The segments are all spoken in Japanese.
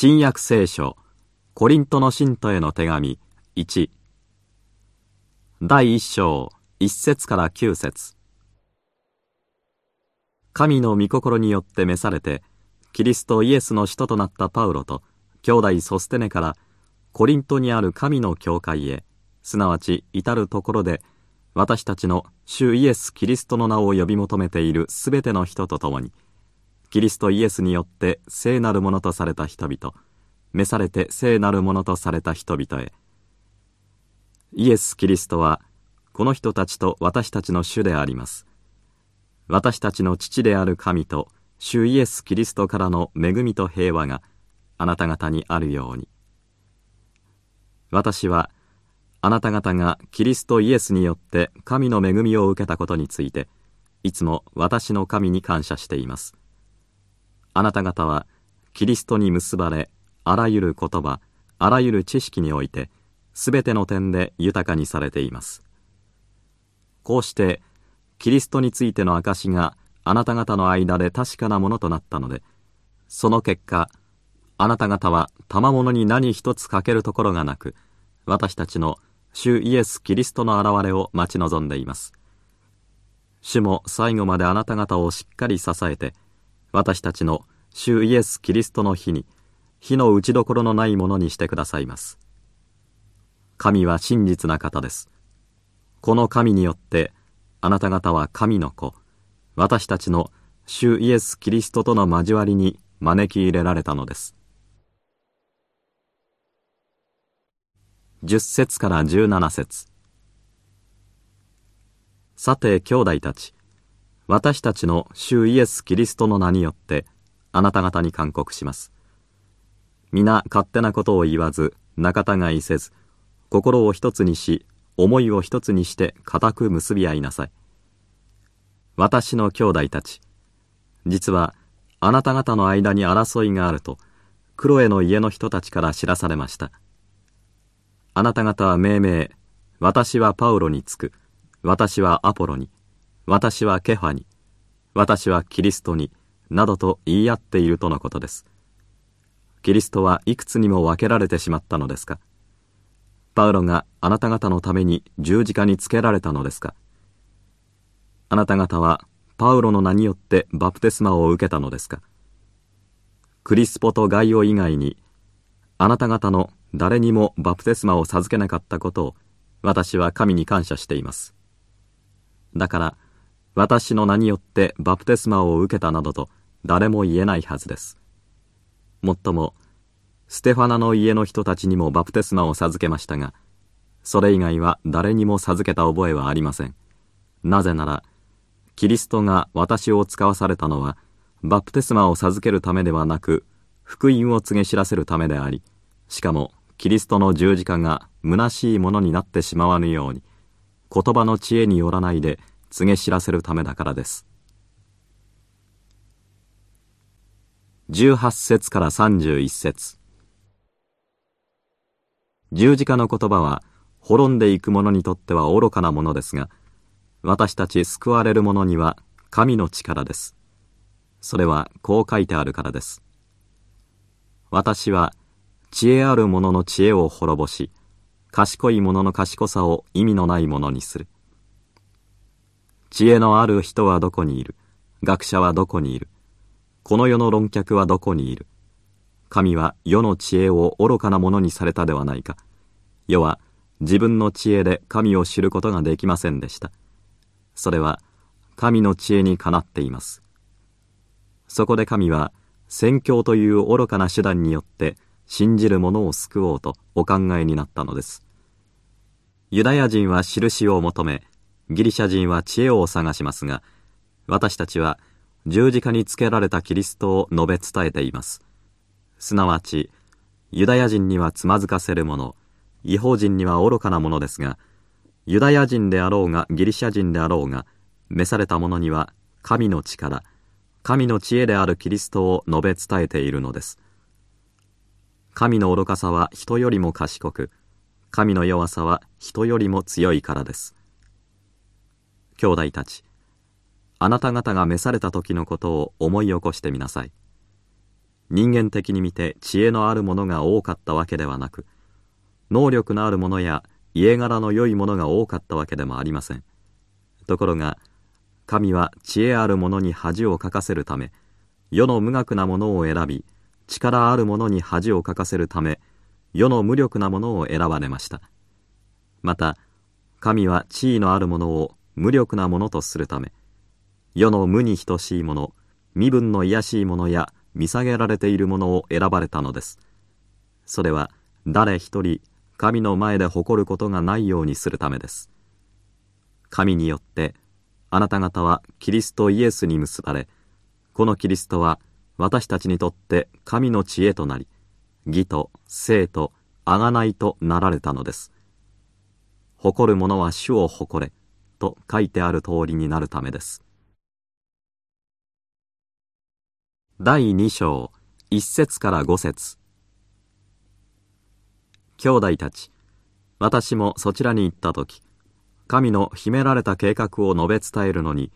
新約聖書コリントの信徒への手紙1第1章1節から9節。神の御心によって召されてキリストイエスの使徒となったパウロと兄弟ソステネからコリントにある神の教会へ。すなわち至るところで私たちの主イエス・キリストの名を呼び求めているすべての人と共にキリストイエスによって聖なるものとされた人々。召されて聖なるものとされた人々へ。イエス・キリストはこの人たちと私たちの主であります。私たちの父である神と主イエス・キリストからの恵みと平和があなた方にあるように。私はあなた方がキリストイエスによって神の恵みを受けたことについていつも私の神に感謝しています。あなた方はキリストに結ばれあらゆる言葉あらゆる知識においてすべての点で豊かにされています。こうしてキリストについての証があなた方の間で確かなものとなったのでその結果あなた方は賜物に何一つ欠けるところがなく私たちの主イエス・キリストの現れを待ち望んでいます。主も最後まであなた方をしっかり支えて私たちの主イエス・キリストの日に火の打ちどころのないものにしてくださいます。神は真実な方です。この神によってあなた方は神の子。私たちの主イエス・キリストとの交わりに招き入れられたのです。10節から17節。さて兄弟たち。私たちの主イエス・キリストの名によってあなた方に勧告します。皆勝手なことを言わず仲違いせず心を一つにし思いを一つにして固く結び合いなさい。私の兄弟たち実はあなた方の間に争いがあるとクロエの家の人たちから知らされました。あなた方は命名、私はパウロにつく、私はアポロに、私はケファに、私はキリストに、などと言い合っているとのことです。キリストはいくつにも分けられてしまったのですか？パウロがあなた方のために十字架につけられたのですか？あなた方はパウロの名によってバプテスマを受けたのですか？クリスポとガイオ以外にあなた方の誰にもバプテスマを授けなかったことを私は神に感謝しています。だから私の名によってバプテスマを受けたなどと誰も言えないはずです。もっともステファナの家の人たちにもバプテスマを授けましたがそれ以外は誰にも授けた覚えはありません。なぜならキリストが私を使わされたのはバプテスマを授けるためではなく福音を告げ知らせるためでありしかもキリストの十字架が虚しいものになってしまわぬように言葉の知恵によらないで告げ知らせるためだからです。18節から31節。十字架の言葉は滅んでいく者にとっては愚かなものですが私たち救われる者には神の力です。それはこう書いてあるからです。私は知恵ある者の知恵を滅ぼし賢い者の賢さを意味のないものにする。知恵のある人はどこにいる？学者はどこにいる？この世の論客はどこにいる？神は世の知恵を愚かなものにされたではないか。世は自分の知恵で神を知ることができませんでした。それは神の知恵にかなっています。そこで神は宣教という愚かな手段によって信じる者を救おうとお考えになったのです。ユダヤ人は印を求めギリシャ人は知恵を探しますが私たちは十字架につけられたキリストを述べ伝えています。すなわちユダヤ人にはつまずかせるもの違法人には愚かなものですがユダヤ人であろうがギリシャ人であろうが召された者には神の力神の知恵であるキリストを述べ伝えているのです。神の愚かさは人よりも賢く神の弱さは人よりも強いからです。兄弟たちあなた方が召された時のことを思い起こしてみなさい。人間的に見て知恵のある者が多かったわけではなく能力のある者や家柄の良い者が多かったわけでもありません。ところが神は知恵ある者に恥をかかせるため世の無学なものを選び力ある者に恥をかかせるため世の無力なものを選ばれました。また神は地位のあるものを無力なものとするため世の無に等しいもの身分の卑しいものや見下げられているものを選ばれたのです。それは誰一人神の前で誇ることがないようにするためです。神によってあなた方はキリストイエスに結ばれこのキリストは私たちにとって神の知恵となり義と生と贖いとなられたのです。誇る者は主を誇れと書いてある通りになるためです。第2章1節から5節。兄弟たち私もそちらに行った時神の秘められた計画を述べ伝えるのに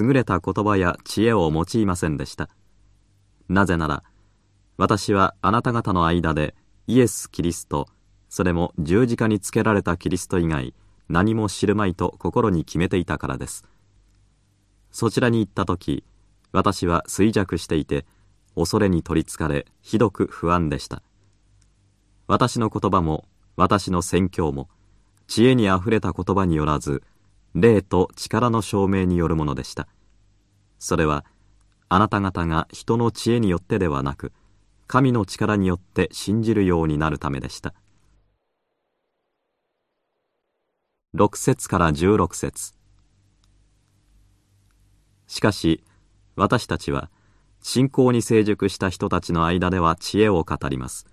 優れた言葉や知恵を用いませんでした。なぜなら私はあなた方の間でイエス・キリストそれも十字架につけられたキリスト以外何も知るまいと心に決めていたからです。そちらに行った時私は衰弱していて恐れに取りつかれひどく不安でした。私の言葉も私の宣教も知恵にあふれた言葉によらず霊と力の証明によるものでした。それはあなた方が人の知恵によってではなく神の力によって信じるようになるためでした。6節から16節。しかし私たちは信仰に成熟した人たちの間では知恵を語ります。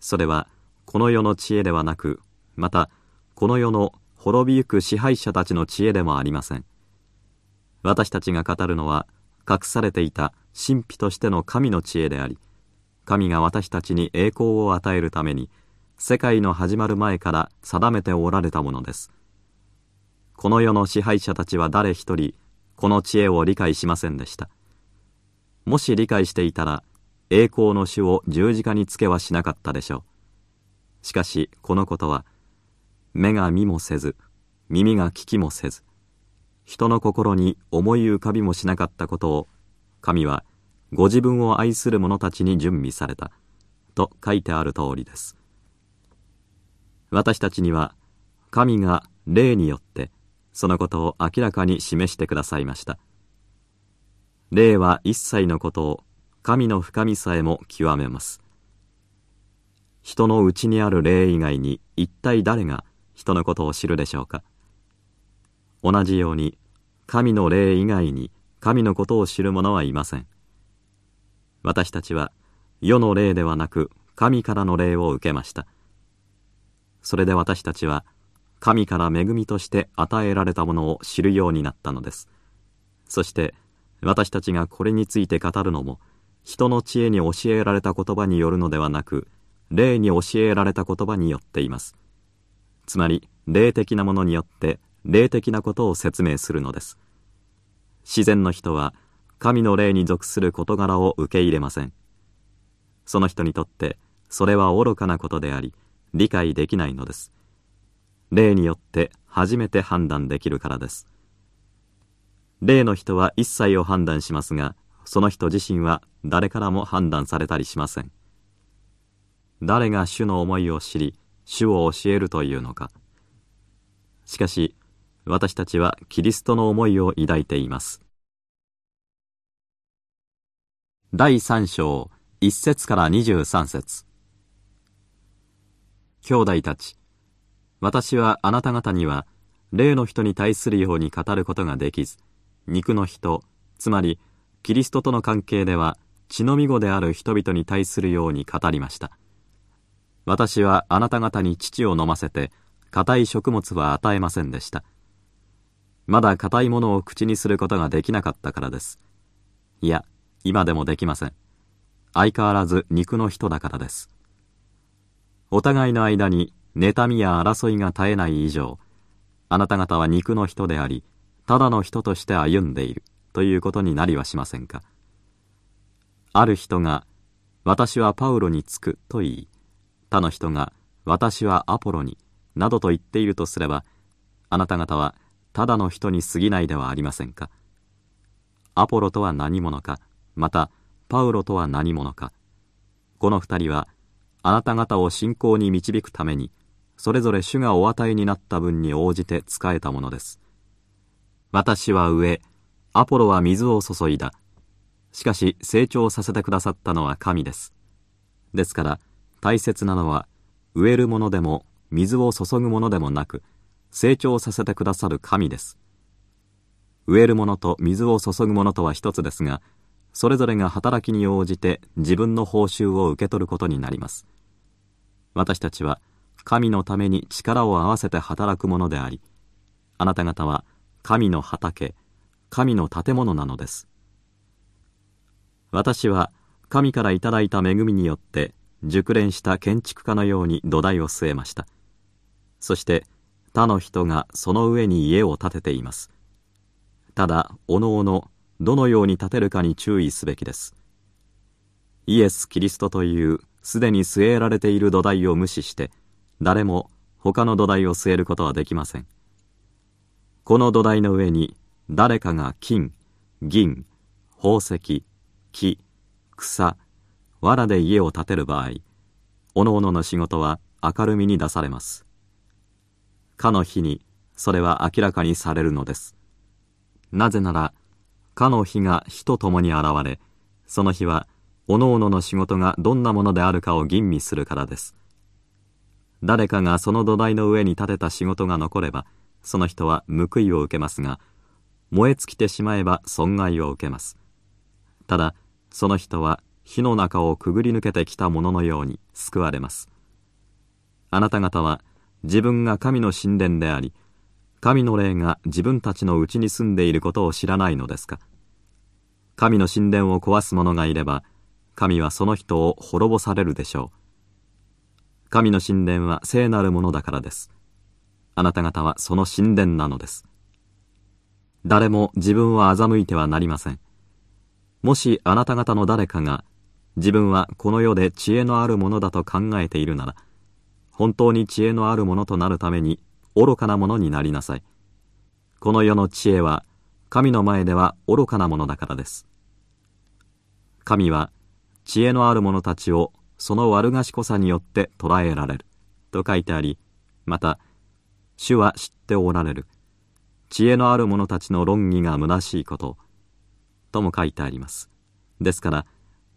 それはこの世の知恵ではなくまたこの世の滅びゆく支配者たちの知恵でもありません。私たちが語るのは隠されていた神秘としての神の知恵であり神が私たちに栄光を与えるために世界の始まる前から定めておられたものです。この世の支配者たちは誰一人この知恵を理解しませんでした。もし理解していたら栄光の主を十字架につけはしなかったでしょう。しかしこのことは目が見もせず耳が聞きもせず人の心に思い浮かびもしなかったことを神はご自分を愛する者たちに準備されたと書いてある通りです。私たちには神が霊によってそのことを明らかに示してくださいました。霊は一切のことを神の深みさえも極めます。人のうちにある霊以外に一体誰が人のことを知るでしょうか。同じように神の霊以外に神のことを知る者はいません。私たちは世の霊ではなく神からの霊を受けました。それで私たちは神から恵みとして与えられたものを知るようになったのです。そして私たちがこれについて語るのも人の知恵に教えられた言葉によるのではなく霊に教えられた言葉によっています。つまり霊的なものによって霊的なことを説明するのです。自然の人は神の霊に属する事柄を受け入れません。その人にとってそれは愚かなことであり理解できないのです。霊によって初めて判断できるからです。霊の人は一切を判断しますがその人自身は誰からも判断されたりしません。誰が主の思いを知り主を教えるというのか。しかし私たちはキリストの思いを抱いています。第3章1節から23節。兄弟たち私はあなた方には霊の人に対するように語ることができず肉の人つまりキリストとの関係では血のみ子である人々に対するように語りました。私はあなた方に乳を飲ませて硬い食物は与えませんでした。まだ硬いものを口にすることができなかったからです。いや今でもできません。相変わらず肉の人だからです。お互いの間に妬みや争いが絶えない以上あなた方は肉の人でありただの人として歩んでいるということになりはしませんか。ある人が私はパウロにつくと言い他の人が私はアポロになどと言っているとすればあなた方はただの人に過ぎないではありませんか。アポロとは何者かまたパウロとは何者か。この二人はあなた方を信仰に導くためにそれぞれ主がお与えになった分に応じて仕えたものです。私は上アポロは水を注いだ。しかし成長させてくださったのは神です。ですから大切なのは植えるものでも水を注ぐものでもなく成長させてくださる神です。植えるものと水を注ぐものとは一つですがそれぞれが働きに応じて自分の報酬を受け取ることになります。私たちは神のために力を合わせて働くものでありあなた方は神の畑神の建物なのです。私は神からいただいた恵みによって熟練した建築家のように土台を据えました。そして他の人がその上に家を建てています。ただおのおのどのように建てるかに注意すべきです。イエス・キリストというすでに据えられている土台を無視して誰も他の土台を据えることはできません。この土台の上に誰かが金銀宝石木草藁で家を建てる場合おのおのの仕事は明るみに出されます。かの日にそれは明らかにされるのです。なぜならかの日が火と共に現れその日はおのおのの仕事がどんなものであるかを吟味するからです。誰かがその土台の上に建てた仕事が残ればその人は報いを受けますが燃え尽きてしまえば損害を受けます。ただその人は火の中をくぐり抜けてきたもののように救われます。あなた方は自分が神の神殿であり神の霊が自分たちのうちに住んでいることを知らないのですか。神の神殿を壊す者がいれば神はその人を滅ぼされるでしょう。神の神殿は聖なるものだからです。あなた方はその神殿なのです。誰も自分を欺いてはなりません。もしあなた方の誰かが自分はこの世で知恵のあるものだと考えているなら本当に知恵のあるものとなるために愚かなものになりなさい。この世の知恵は神の前では愚かなものだからです。神は知恵のある者たちをその悪賢さによって捕らえられる。と書いてありまた主は知っておられる。知恵のある者たちの論議が虚しいこととも書いてあります。ですから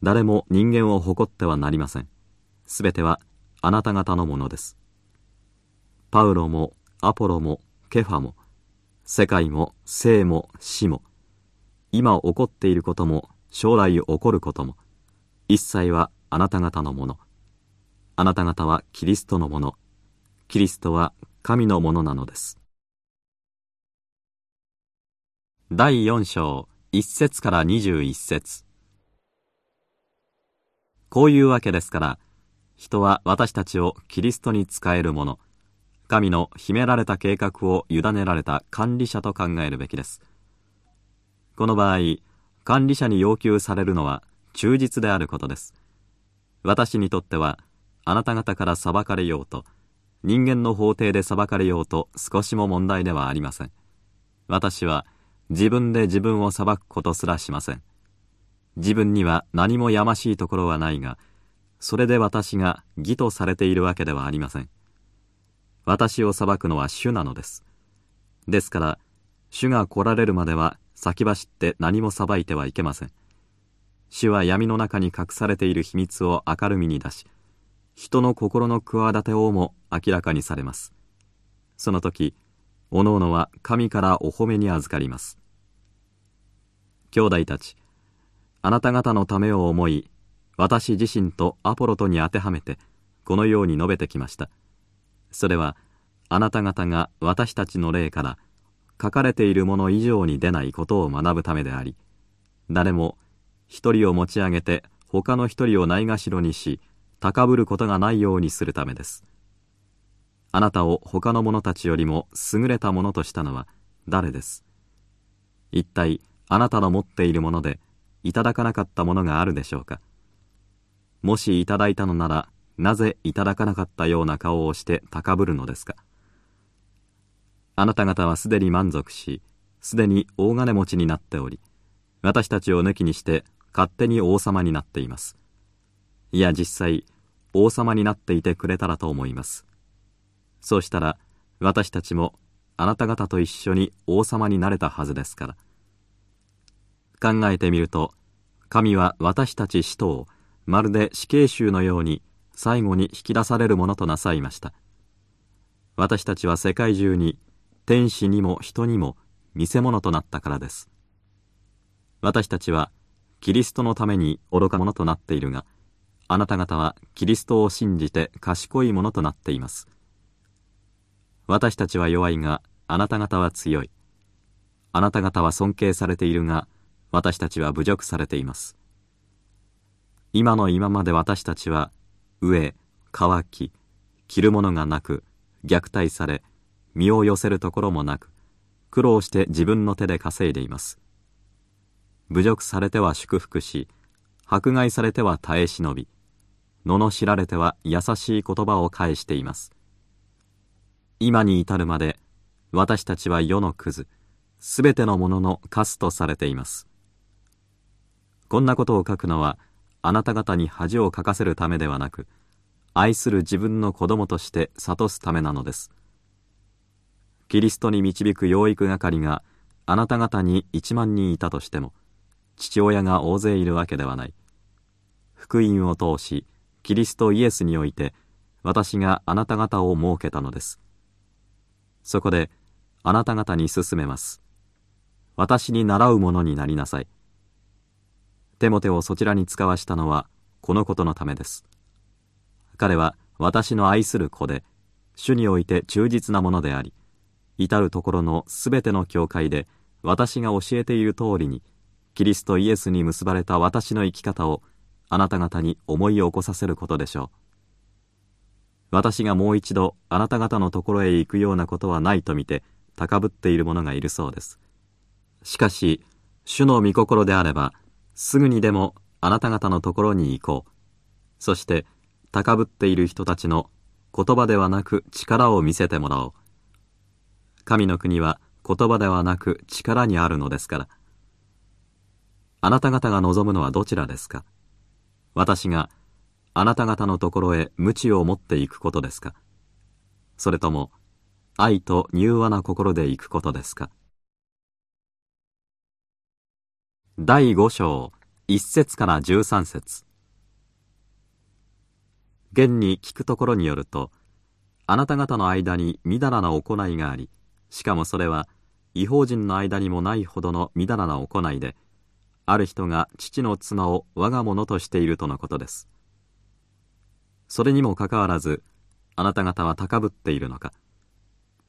誰も人間を誇ってはなりません。すべてはあなた方のものです。パウロもアポロもケファも世界も生も死も今起こっていることも将来起こることも一切はあなた方のもの。あなた方はキリストのもの。キリストは神のものなのです。第4章1節から21節。こういうわけですから人は私たちをキリストに仕えるもの。神の秘められた計画を委ねられた管理者と考えるべきです。この場合管理者に要求されるのは忠実であることです。私にとってはあなた方から裁かれようと人間の法廷で裁かれようと少しも問題ではありません。私は自分で自分を裁くことすらしません。自分には何もやましいところはないがそれで私が義とされているわけではありません。私を裁くのは主なのです。ですから主が来られるまでは先走って何も裁いてはいけません。主は闇の中に隠されている秘密を明るみに出し人の心の企てをも明らかにされます。その時おのおのは神からお褒めに預かります。兄弟たちあなた方のためを思い私自身とアポロとに当てはめてこのように述べてきました。それはあなた方が私たちの霊から書かれているもの以上に出ないことを学ぶためであり誰も一人を持ち上げて他の一人をないがしろにし高ぶることがないようにするためです。あなたを他の者たちよりも優れたものとしたのは誰です。一体あなたの持っているものでいただかなかったものがあるでしょうか。もしいただいたのならなぜいただかなかったような顔をして高ぶるのですか。あなた方はすでに満足しすでに大金持ちになっており私たちを抜きにして勝手に王様になっています。いや実際王様になっていてくれたらと思います。そうしたら私たちもあなた方と一緒に王様になれたはずですから。考えてみると神は私たち使徒をまるで死刑囚のように最後に引き出されるものとなさいました。私たちは世界中に天使にも人にも見せ物となったからです。私たちはキリストのために愚か者となっているがあなた方はキリストを信じて賢いものとなっています。私たちは弱いがあなた方は強い。あなた方は尊敬されているが私たちは侮辱されています。今の今まで私たちは飢え乾き着るものがなく虐待され身を寄せるところもなく苦労して自分の手で稼いでいます。侮辱されては祝福し迫害されては耐え忍び罵られては優しい言葉を返しています。今に至るまで私たちは世のクズすべてのもののカスとされています。こんなことを書くのはあなた方に恥をかかせるためではなく愛する自分の子供として諭すためなのです。キリストに導く養育係があなた方に1万人いたとしても父親が大勢いるわけではない。福音を通しキリストイエスにおいて私があなた方を設けたのです。そこであなた方に勧めます。私に習うものになりなさい。テモテをそちらに使わしたのはこのことのためです。彼は私の愛する子で主において忠実なものであり至る所のすべての教会で私が教えている通りにキリストイエスに結ばれた私の生き方をあなた方に思い起こさせることでしょう。私がもう一度あなた方のところへ行くようなことはないと見て高ぶっている者がいるそうです。しかし主の御心であればすぐにでもあなた方のところに行こう。そして高ぶっている人たちの言葉ではなく力を見せてもらおう。神の国は言葉ではなく力にあるのですから。あなた方が望むのはどちらですか？私があなた方のところへ鞭を持っていくことですか？それとも愛と柔和な心で行くことですか？第五章一節から十三節。現に聞くところによるとあなた方の間にみだらな行いがありしかもそれは違法人の間にもないほどのみだらな行いである人が父の妻を我が物としているとのことです。それにもかかわらずあなた方は高ぶっているのか。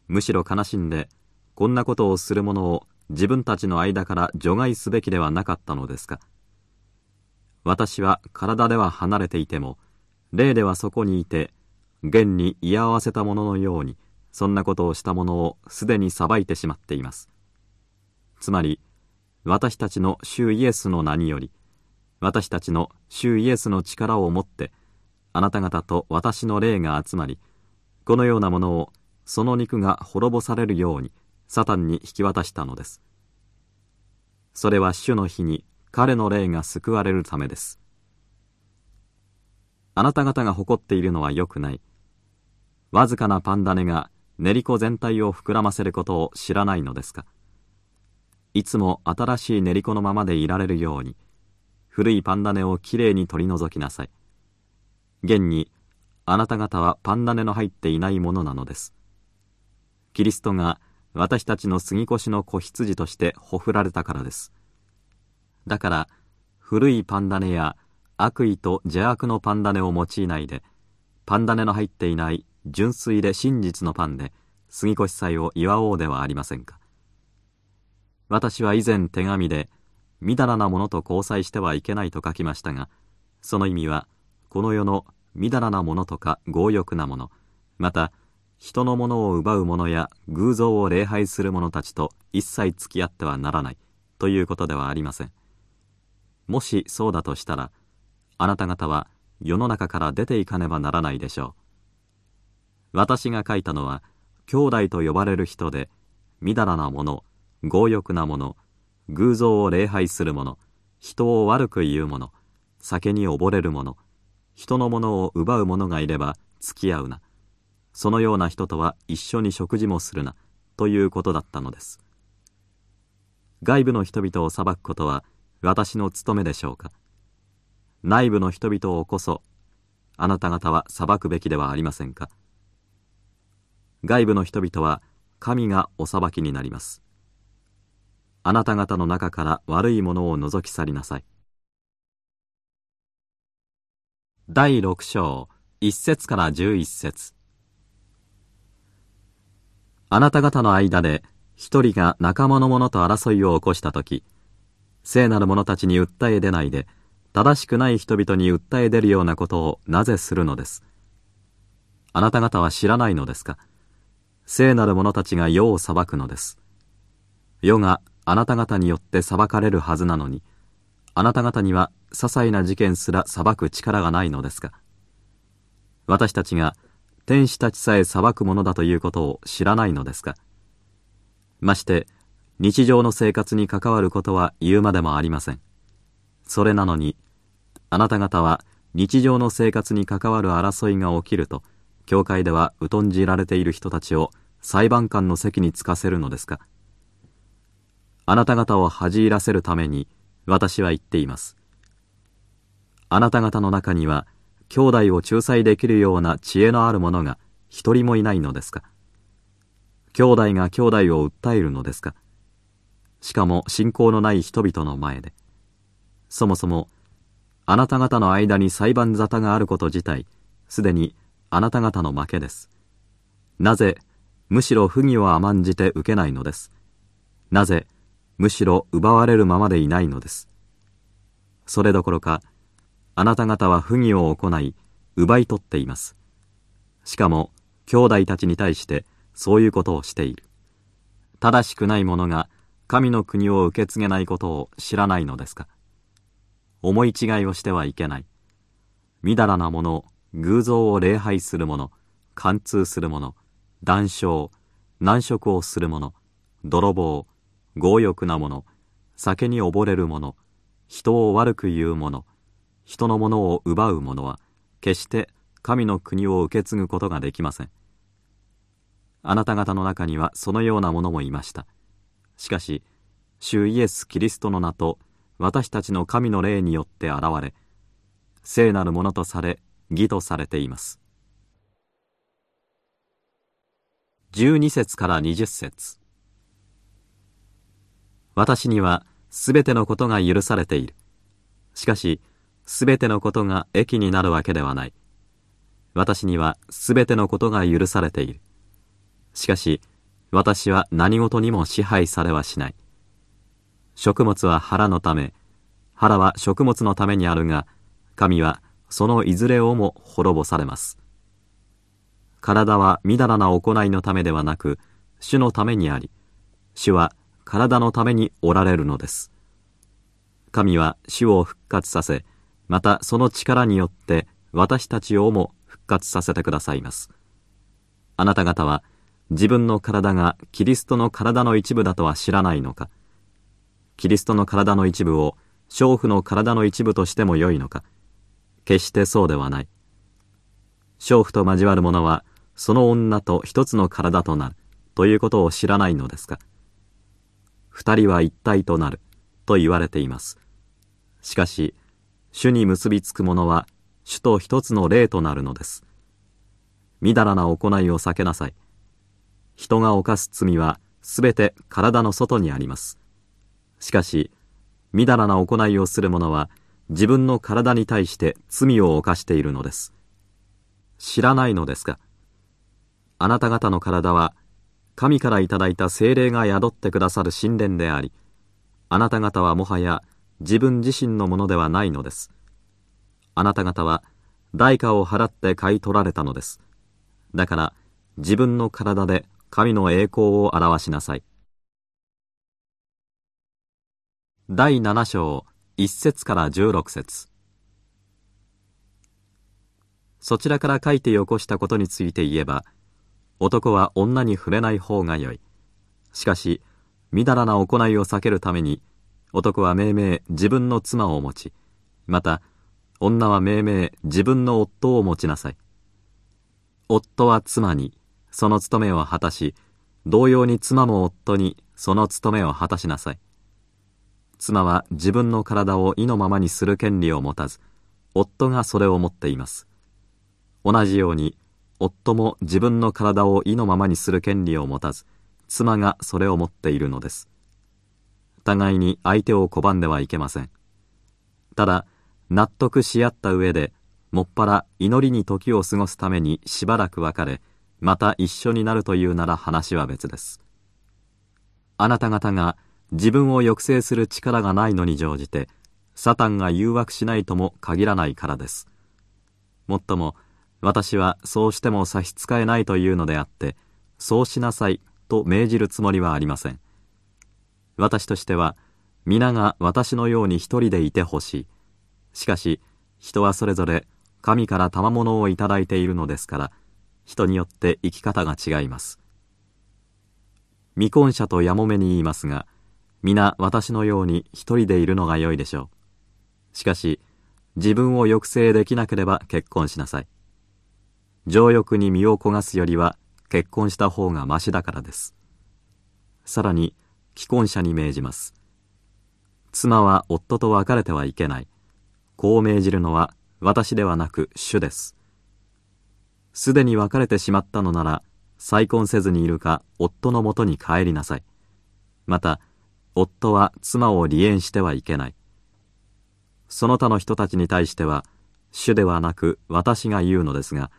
むしろ悲しんでこんなことをする者を自分たちの間から除外すべきではなかったのですか。私は体では離れていても霊ではそこにいて現に居合わせた者のようにそんなことをした者をすでに裁いてしまっています。つまり私たちの主イエスの名により私たちの主イエスの力をもってあなた方と私の霊が集まりこのようなものをその肉が滅ぼされるようにサタンに引き渡したのです。それは主の日に彼の霊が救われるためです。あなた方が誇っているのは良くない。わずかなパンダネが練り粉全体を膨らませることを知らないのですか。いつも新しい練り粉のままでいられるように古いパンダネをきれいに取り除きなさい。現にあなた方はパンダネの入っていないものなのです。キリストが私たちの杉越の子羊としてほふられたからです。だから古いパンダネや悪意と邪悪のパンダネを用いないでパンダネの入っていない純粋で真実のパンで杉越祭を祝おうではありませんか。私は以前手紙でみだらなものと交際してはいけないと書きましたがその意味はこの世のみだらなものとか強欲なものまた人のものを奪う者や偶像を礼拝する者たちと一切付き合ってはならないということではありません。もしそうだとしたらあなた方は世の中から出ていかねばならないでしょう。私が書いたのは兄弟と呼ばれる人でみだらなもの強欲なもの偶像を礼拝する者人を悪く言う者酒に溺れる者人のものを奪う者がいれば付き合うな。そのような人とは一緒に食事もするなということだったのです。外部の人々を裁くことは私の務めでしょうか。内部の人々をこそあなた方は裁くべきではありませんか。外部の人々は神がお裁きになります。あなた方の中から悪いものを除き去りなさい第六章一節から十一節あなた方の間で一人が仲間の者と争いを起こしたとき、聖なる者たちに訴え出ないで、正しくない人々に訴え出るようなことをなぜするのです？あなた方は知らないのですか？聖なる者たちが世を裁くのです。世があなた方によって裁かれるはずなのに、あなた方には些細な事件すら裁く力がないのですか。私たちが天使たちさえ裁くものだということを知らないのですか。まして日常の生活に関わることは言うまでもありません。それなのにあなた方は日常の生活に関わる争いが起きると教会では疎んじられている人たちを裁判官の席につかせるのですか。あなた方を恥じらせるために私は言っています。あなた方の中には兄弟を仲裁できるような知恵のある者が一人もいないのですか。兄弟が兄弟を訴えるのですか。しかも信仰のない人々の前で。そもそもあなた方の間に裁判沙汰があること自体すでにあなた方の負けです。なぜむしろ不義を甘んじて受けないのです。なぜむしろ奪われるままでいないのです。それどころかあなた方は不義を行い奪い取っています。しかも兄弟たちに対してそういうことをしている。正しくない者が神の国を受け継げないことを知らないのですか。思い違いをしてはいけない。みだらな者偶像を礼拝する者貫通する者談笑難色をする者泥棒強欲な者酒に溺れる者人を悪く言う者人のものを奪う者は決して神の国を受け継ぐことができませんあなた方の中にはそのような者もいました。しかし、主イエス・キリストの名と私たちの神の霊によって現れ、聖なるものとされ、義とされています。12節から20節私にはすべてのことが許されている。しかし、すべてのことが益になるわけではない。私にはすべてのことが許されている。しかし、私は何事にも支配されはしない。食物は腹のため、腹は食物のためにあるが、神はそのいずれをも滅ぼされます。体はみだらな行いのためではなく、主のためにあり、主は体のためにおられるのです。神は主を復活させ、またその力によって私たちをも復活させてくださいます。あなた方は、自分の体がキリストの体の一部だとは知らないのかキリストの体の一部を娼婦の体の一部としてもよいのか決してそうではない娼婦と交わる者はその女と一つの体となるということを知らないのですか二人は一体となると言われていますしかし主に結びつく者は主と一つの霊となるのですみだらな行いを避けなさい人が犯す罪はすべて体の外にあります。しかし、みだらな行いをする者は自分の体に対して罪を犯しているのです。知らないのですかあなた方の体は神からいただいた精霊が宿ってくださる神殿であり、あなた方はもはや自分自身のものではないのです。あなた方は代価を払って買い取られたのです。だから自分の体で神の栄光を表しなさい。第7章1節から16節そちらから書いてよこしたことについて言えば男は女に触れない方がよい。しかしみだらな行いを避けるために男は命名自分の妻を持ちまた女は命名自分の夫を持ちなさい。夫は妻にその務めを果たし同様に妻も夫にその務めを果たしなさい。妻は自分の体を意のままにする権利を持たず夫がそれを持っています。同じように夫も自分の体を意のままにする権利を持たず妻がそれを持っているのです。互いに相手を拒んではいけません。ただ納得し合った上でもっぱら祈りに時を過ごすためにしばらく別れまた一緒になるというなら話は別です。あなた方が自分を抑制する力がないのに乗じてサタンが誘惑しないとも限らないからです。もっとも私はそうしても差し支えないというのであってそうしなさいと命じるつもりはありません。私としては皆が私のように一人でいてほしい。しかし人はそれぞれ神から賜物をいただいているのですから人によって生き方が違います。未婚者とやもめに言いますが皆私のように一人でいるのが良いでしょう。しかし自分を抑制できなければ結婚しなさい。情欲に身を焦がすよりは結婚した方がましだからです。さらに既婚者に命じます。妻は夫と別れてはいけない。こう命じるのは私ではなく主です。すでに別れてしまったのなら再婚せずにいるか夫のもとに帰りなさい。また夫は妻を離縁してはいけない。その他の人たちに対しては主ではなく私が言うのですが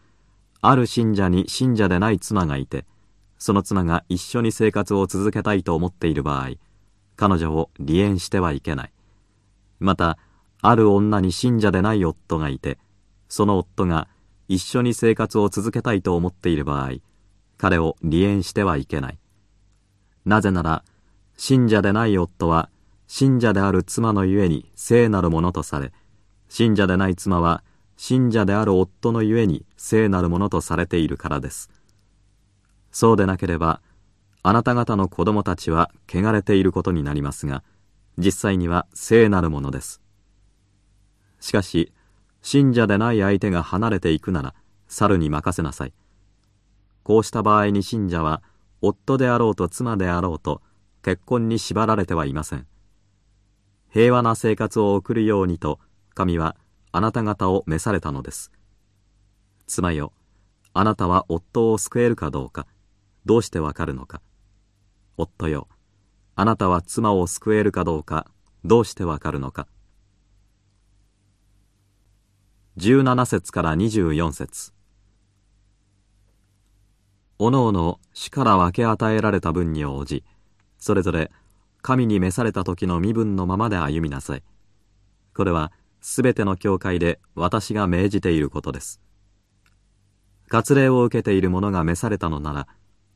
ある信者に信者でない妻がいて、その妻が一緒に生活を続けたいと思っている場合、彼女を離縁してはいけない。また、ある女に信者でない夫がいて、その夫が一緒に生活を続けたいと思っている場合、彼を離縁してはいけない。なぜなら、信者でない夫は、信者である妻のゆえに聖なるものとされ、信者でない妻は信者である夫のゆえに聖なるものとされているからです。そうでなければあなた方の子供たちは汚れていることになりますが実際には聖なるものです。しかし信者でない相手が離れていくなら猿に任せなさい。こうした場合に信者は夫であろうと妻であろうと結婚に縛られてはいません。平和な生活を送るようにと神はあなた方を召されたのです。妻よあなたは夫を救えるかどうかどうしてわかるのか夫よあなたは妻を救えるかどうかどうしてわかるのか17節から24節おのおの主から分け与えられた分に応じそれぞれ神に召された時の身分のままで歩みなさいこれはすべての教会で私が命じていることです。割礼を受けている者が召されたのなら、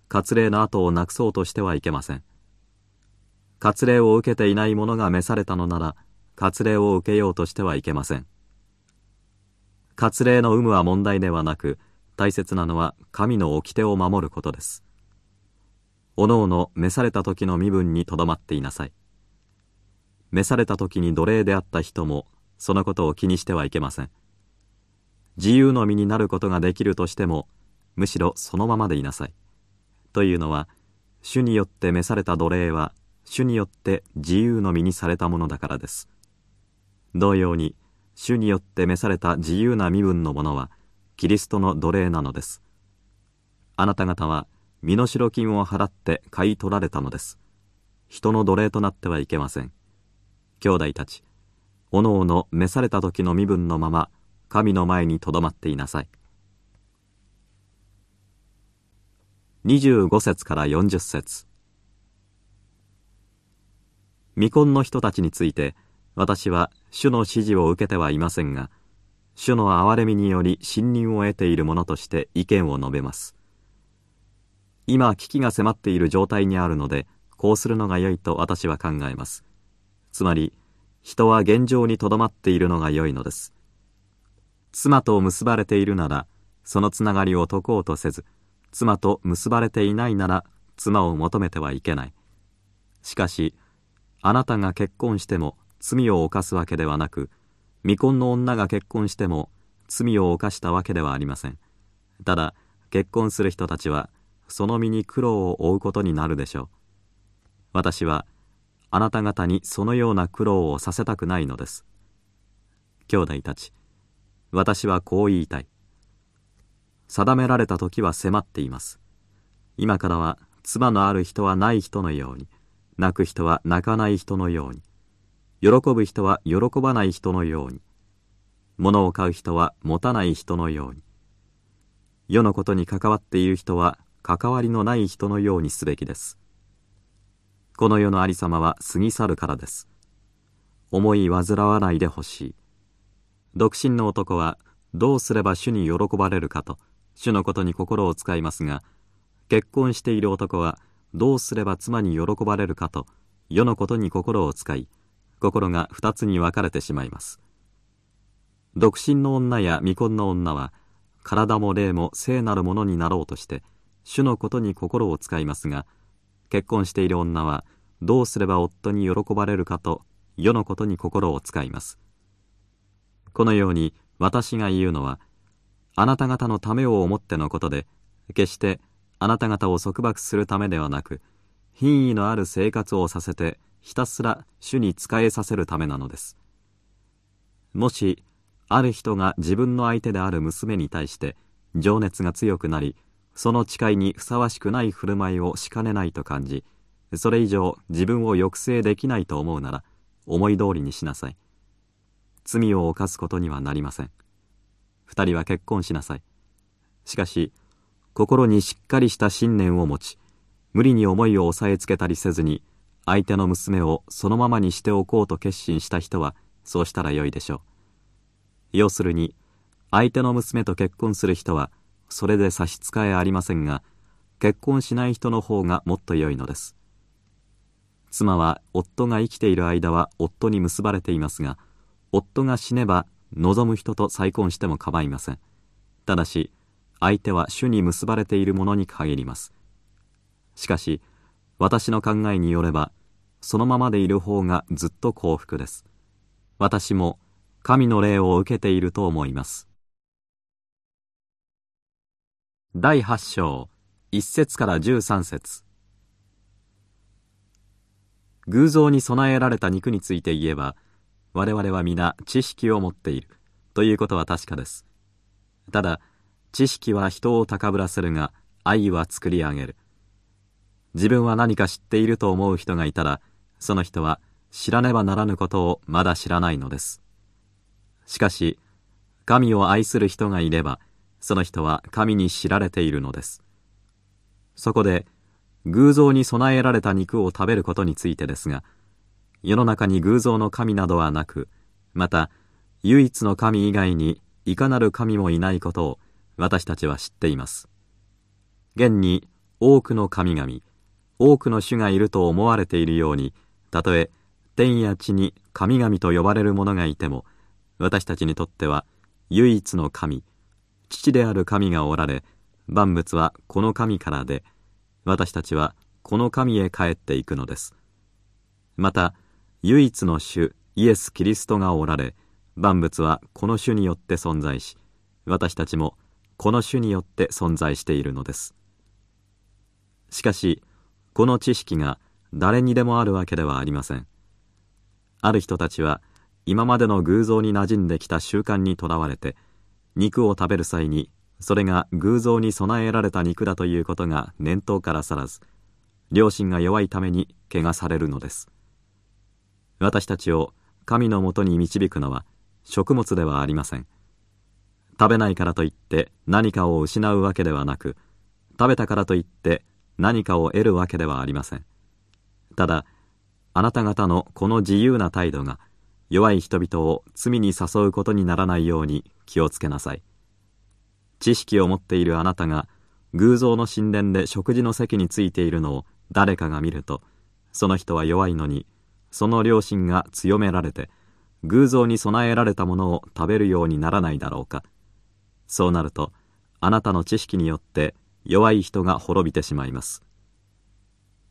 割礼の後をなくそうとしてはいけません。割礼を受けていない者が召されたのなら、割礼を受けようとしてはいけません。割礼の有無は問題ではなく、大切なのは神の掟を守ることです。おのおの召された時の身分にとどまっていなさい。召された時に奴隷であった人もそのことを気にしてはいけません自由の身になることができるとしてもむしろそのままでいなさい。というのは主によって召された奴隷は主によって自由の身にされたものだからです。同様に主によって召された自由な身分のものはキリストの奴隷なのです。あなた方は身代金を払って買い取られたのです。人の奴隷となってはいけません。兄弟たちおのおの召された時の身分のまま神の前にとどまっていなさい。25節から40節。未婚の人たちについて私は主の指示を受けてはいませんが主の憐れみにより信任を得ている者として意見を述べます。今危機が迫っている状態にあるのでこうするのが良いと私は考えます。つまり人は現状にとどまっているのが良いのです。妻と結ばれているならそのつながりを解こうとせず妻と結ばれていないなら妻を求めてはいけない。しかしあなたが結婚しても罪を犯すわけではなく未婚の女が結婚しても罪を犯したわけではありません。ただ結婚する人たちはその身に苦労を負うことになるでしょう。私はあなた方にそのような苦労をさせたくないのです。兄弟たち私はこう言いたい。定められた時は迫っています。今からは妻のある人はない人のように泣く人は泣かない人のように喜ぶ人は喜ばない人のように物を買う人は持たない人のように世のことに関わっている人は関わりのない人のようにすべきです。この世のありさまは過ぎ去るからです。思い煩わないでほしい。独身の男はどうすれば主に喜ばれるかと主のことに心を使いますが結婚している男はどうすれば妻に喜ばれるかと世のことに心を使い心が二つに分かれてしまいます。独身の女や未婚の女は体も霊も聖なるものになろうとして主のことに心を使いますが結婚している女はどうすれば夫に喜ばれるかと世のことに心を使います。このように私が言うのはあなた方のためを思ってのことで決してあなた方を束縛するためではなく品位のある生活をさせてひたすら主に仕えさせるためなのです。もしある人が自分の相手である娘に対して情熱が強くなりその誓いにふさわしくない振る舞いをしかねないと感じそれ以上自分を抑制できないと思うなら思い通りにしなさい。罪を犯すことにはなりません。二人は結婚しなさい。しかし心にしっかりした信念を持ち無理に思いを押さえつけたりせずに相手の娘をそのままにしておこうと決心した人はそうしたらよいでしょう。要するに相手の娘と結婚する人はそれで差し支えありませんが結婚しない人の方がもっと良いのです。妻は夫が生きている間は夫に結ばれていますが夫が死ねば望む人と再婚しても構いません。ただし相手は主に結ばれているものに限ります。しかし私の考えによればそのままでいる方がずっと幸福です。私も神の霊を受けていると思います。第8章1節から13節。偶像に備えられた肉について言えば我々は皆知識を持っている。ということは確かです。ただ知識は人を高ぶらせるが愛は作り上げる。自分は何か知っていると思う人がいたらその人は知らねばならぬことをまだ知らないのです。しかし神を愛する人がいればその人は神に知られているのです。そこで偶像に備えられた肉を食べることについてですが世の中に偶像の神などはなくまた唯一の神以外にいかなる神もいないことを私たちは知っています。現に多くの神々多くの種がいると思われているようにたとえ天や地に神々と呼ばれる者がいても私たちにとっては唯一の神父である神がおられ万物はこの神からで私たちはこの神へ帰っていくのです。また唯一の主イエス・キリストがおられ万物はこの主によって存在し私たちもこの主によって存在しているのです。しかしこの知識が誰にでもあるわけではありません。ある人たちは今までの偶像に馴染んできた習慣にとらわれて肉を食べる際にそれが偶像に備えられた肉だということが念頭から去らず良心が弱いために汚されるのです。私たちを神のもとに導くのは食物ではありません。食べないからといって何かを失うわけではなく食べたからといって何かを得るわけではありません。ただあなた方のこの自由な態度が弱い人々を罪に誘うことにならないように気をつけなさい。知識を持っているあなたが偶像の神殿で食事の席についているのを誰かが見るとその人は弱いのにその良心が強められて偶像に備えられたものを食べるようにならないだろうか。そうなるとあなたの知識によって弱い人が滅びてしまいます。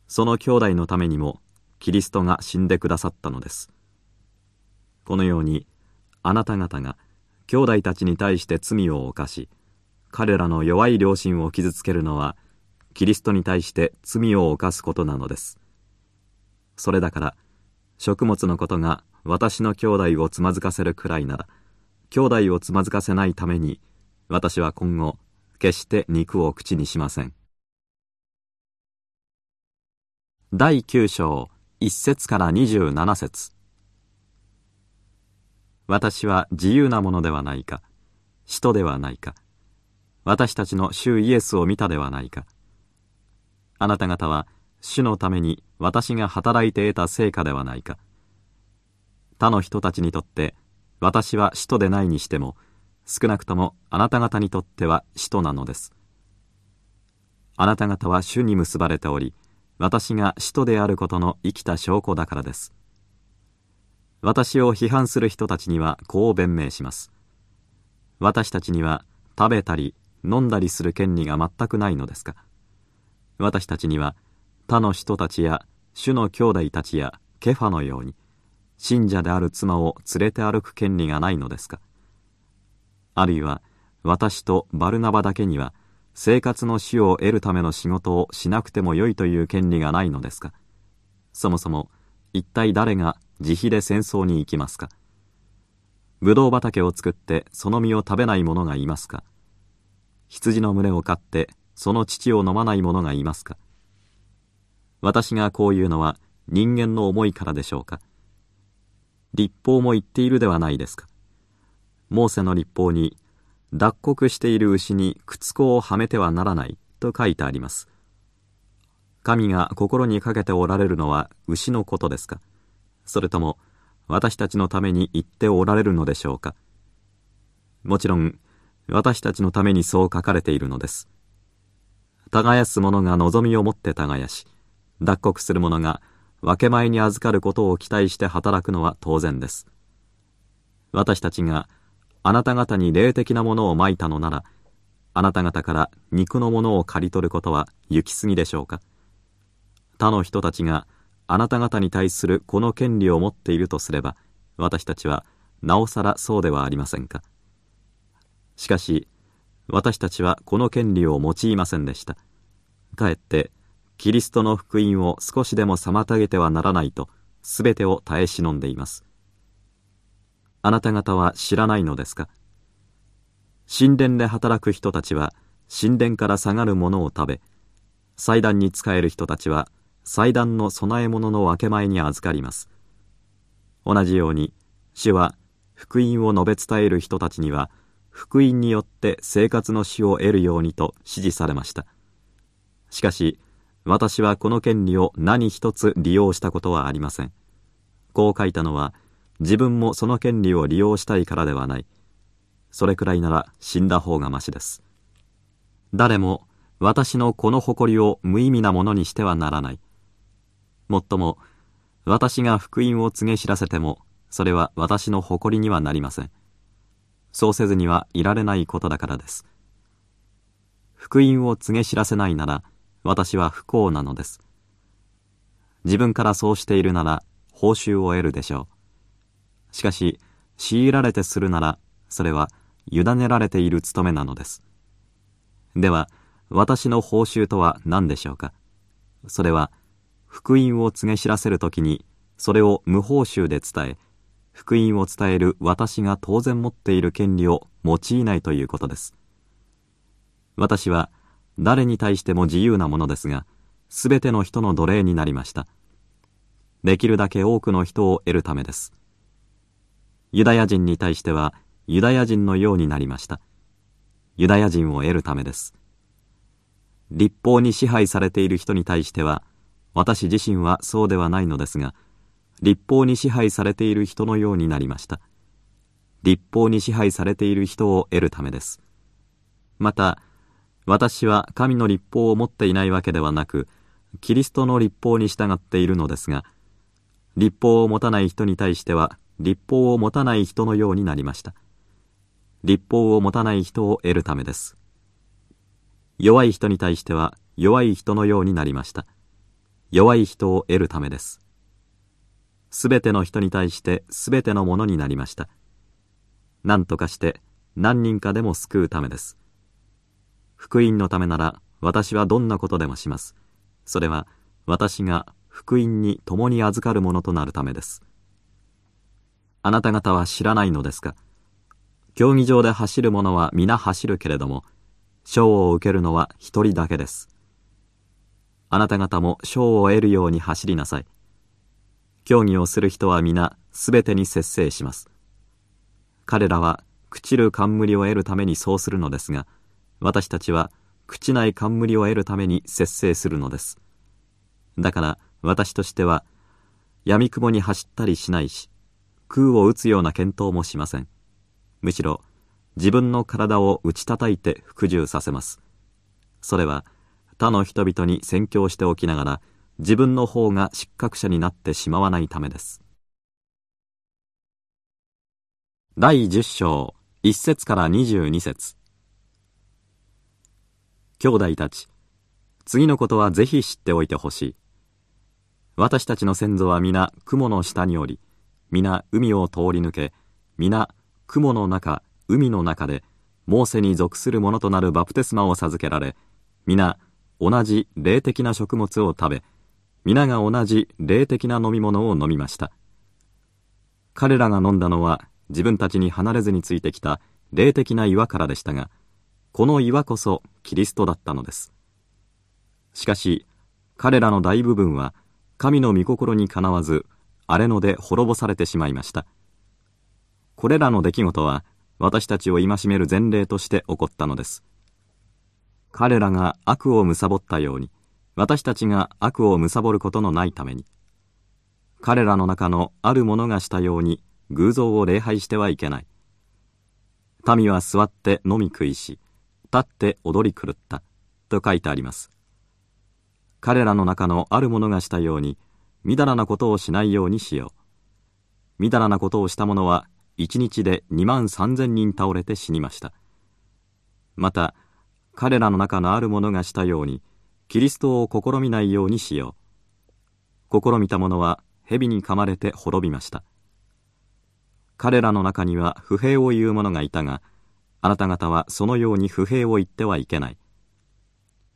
その兄弟のためにもキリストが死んでくださったのです。このようにあなた方が兄弟たちに対して罪を犯し彼らの弱い良心を傷つけるのはキリストに対して罪を犯すことなのです。それだから食物のことが私の兄弟をつまずかせるくらいなら兄弟をつまずかせないために私は今後決して肉を口にしません。第9章1節から27節。私は自由なものではないか。使徒ではないか。私たちの主イエスを見たではないか。あなた方は主のために私が働いて得た成果ではないか。他の人たちにとって私は使徒でないにしても少なくともあなた方にとっては使徒なのです。あなた方は主に結ばれており私が使徒であることの生きた証拠だからです。私を批判する人たちにはこう弁明します。私たちには食べたり飲んだりする権利が全くないのですか。私たちには他の人たちや主の兄弟たちやケファのように信者である妻を連れて歩く権利がないのですか？あるいは私とバルナバだけには生活の死を得るための仕事をしなくてもよいという権利がないのですか？そもそも一体誰が自費で戦争に行きますか？ブドウ畑を作ってその実を食べない者がいますか？羊の群れを飼ってその乳を飲まない者がいますか？私がこういうのは人間の思いからでしょうか？立法も言っているではないですか？モーセの立法に脱穀している牛に靴子をはめてはならないと書いてあります。神が心にかけておられるのは牛のことですか？それとも私たちのために言っておられるのでしょうか？もちろん私たちのためにそう書かれているのです。耕す者が望みを持って耕し脱穀する者が分け前に預かることを期待して働くのは当然です。私たちがあなた方に霊的なものをまいたのならあなた方から肉のものを刈り取ることは行き過ぎでしょうか。他の人たちがあなた方に対するこの権利を持っているとすれば私たちはなおさらそうではありませんか。しかし私たちはこの権利を用いませんでした。かえってキリストの福音を少しでも妨げてはならないと全てを耐え忍んでいます。あなた方は知らないのですか？神殿で働く人たちは神殿から下がるものを食べ祭壇に仕える人たちは祭壇の供え物の分け前に預かります。同じように主は福音を述べ伝える人たちには福音によって生活の死を得るようにと指示されました。しかし私はこの権利を何一つ利用したことはありません。こう書いたのは自分もその権利を利用したいからではない。それくらいなら死んだ方がましです。誰も私のこの誇りを無意味なものにしてはならない。もっとも私が福音を告げ知らせてもそれは私の誇りにはなりません。そうせずにはいられないことだからです。福音を告げ知らせないなら私は不幸なのです。自分からそうしているなら報酬を得るでしょう。しかし強いられてするならそれは委ねられている務めなのです。では私の報酬とは何でしょうか？それは福音を告げ知らせるときにそれを無報酬で伝え福音を伝える私が当然持っている権利を用いないということです。私は誰に対しても自由なものですがすべての人の奴隷になりました。できるだけ多くの人を得るためです。ユダヤ人に対してはユダヤ人のようになりました。ユダヤ人を得るためです。立法に支配されている人に対しては私自身はそうではないのですが立法に支配されている人のようになりました。立法に支配されている人を得るためです。また私は神の立法を持っていないわけではなくキリストの立法に従っているのですが立法を持たない人に対しては立法を持たない人のようになりました。立法を持たない人を得るためです。弱い人に対しては弱い人のようになりました。弱い人を得るためです。すべての人に対してすべてのものになりました。何とかして何人かでも救うためです。福音のためなら私はどんなことでもします。それは私が福音に共に預かるものとなるためです。あなた方は知らないのですか？競技場で走る者は皆走るけれども賞を受けるのは一人だけです。あなた方も賞を得るように走りなさい。競技をする人は皆すべてに節制します。彼らは朽ちる冠を得るためにそうするのですが私たちは朽ちない冠を得るために節制するのです。だから私としては闇雲に走ったりしないし空を打つような検討もしません。むしろ自分の体を打ち叩いて服従させます。それは他の人々に宣教しておきながら自分の方が失格者になってしまわないためです。第10章1節から22節。兄弟たち。次のことはぜひ知っておいてほしい。私たちの先祖は皆雲の下におり皆海を通り抜け皆雲の中海の中でモーセに属するものとなるバプテスマを授けられ皆同じ霊的な食物を食べ皆が同じ霊的な飲み物を飲みました。彼らが飲んだのは自分たちに離れずについてきた霊的な岩からでしたがこの岩こそキリストだったのです。しかし彼らの大部分は神の御心にかなわず荒れ野で滅ぼされてしまいました。これらの出来事は私たちを戒める前例として起こったのです。彼らが悪を貪ったように私たちが悪を貪ることのないために彼らの中のある者がしたように偶像を礼拝してはいけない。民は座って飲み食いし立って踊り狂ったと書いてあります。彼らの中のある者がしたようにみだらなことをしないようにしよう。みだらなことをした者は一日で2万3千人倒れて死にました。また彼らの中のある者がしたようにキリストを試みないようにしよう。試みた者は蛇に噛まれて滅びました。彼らの中には不平を言う者がいたがあなた方はそのように不平を言ってはいけない。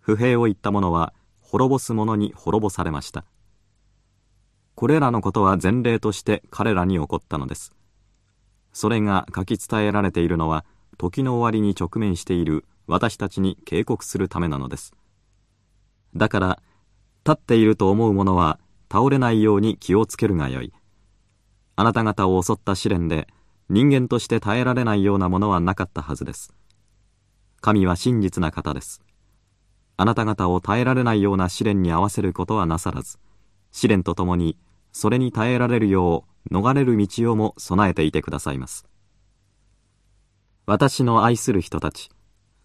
不平を言った者は滅ぼす者に滅ぼされました。これらのことは前例として彼らに起こったのです。それが書き伝えられているのは時の終わりに直面している私たちに警告するためなのです。だから立っていると思う者は倒れないように気をつけるがよい。あなた方を襲った試練で人間として耐えられないようなものはなかったはずです。神は真実な方です。あなた方を耐えられないような試練に合わせることはなさらず試練とともにそれに耐えられるよう逃れる道をも備えていてくださいます。私の愛する人たち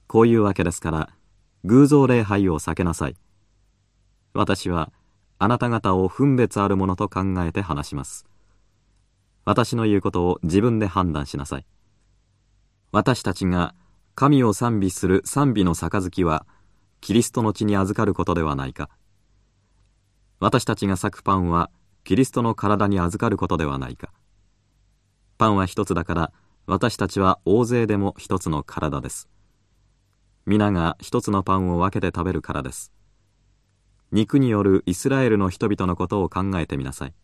こういうわけですから偶像礼拝を避けなさい。私はあなた方を分別あるものと考えて話します。私の言うことを自分で判断しなさい。私たちが神を賛美する賛美の杯はキリストの血に預かることではないか。私たちが裂くパンはキリストの体に預かることではないか。パンは一つだから私たちは大勢でも一つの体です。皆が一つのパンを分けて食べるからです。肉によるイスラエルの人々のことを考えてみなさい。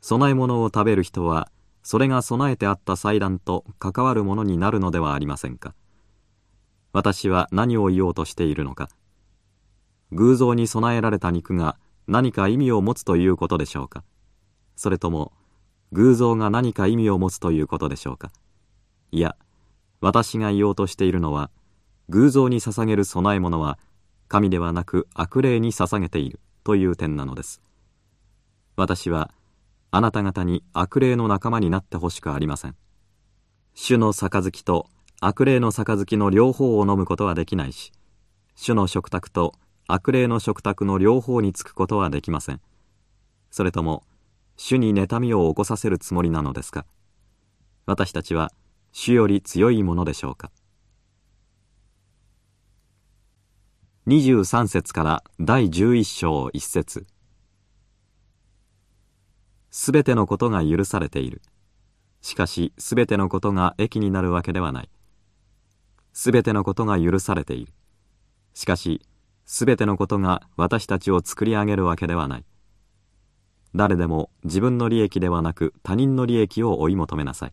供え物を食べる人はそれが備えてあった祭壇と関わるものになるのではありませんか？私は何を言おうとしているのか？偶像に備えられた肉が何か意味を持つということでしょうか？それとも偶像が何か意味を持つということでしょうか？いや私が言おうとしているのは偶像に捧げる供え物は神ではなく悪霊に捧げているという点なのです。私はあなた方に悪霊の仲間になってほしくありません。主の杯と悪霊の杯の両方を飲むことはできないし主の食卓と悪霊の食卓の両方につくことはできません。それとも主に妬みを起こさせるつもりなのですか？私たちは主より強いものでしょうか？23節から第11章1節。すべてのことが許されている。しかし、すべてのことが益になるわけではない。すべてのことが許されている。しかし、すべてのことが私たちを作り上げるわけではない。誰でも自分の利益ではなく他人の利益を追い求めなさい。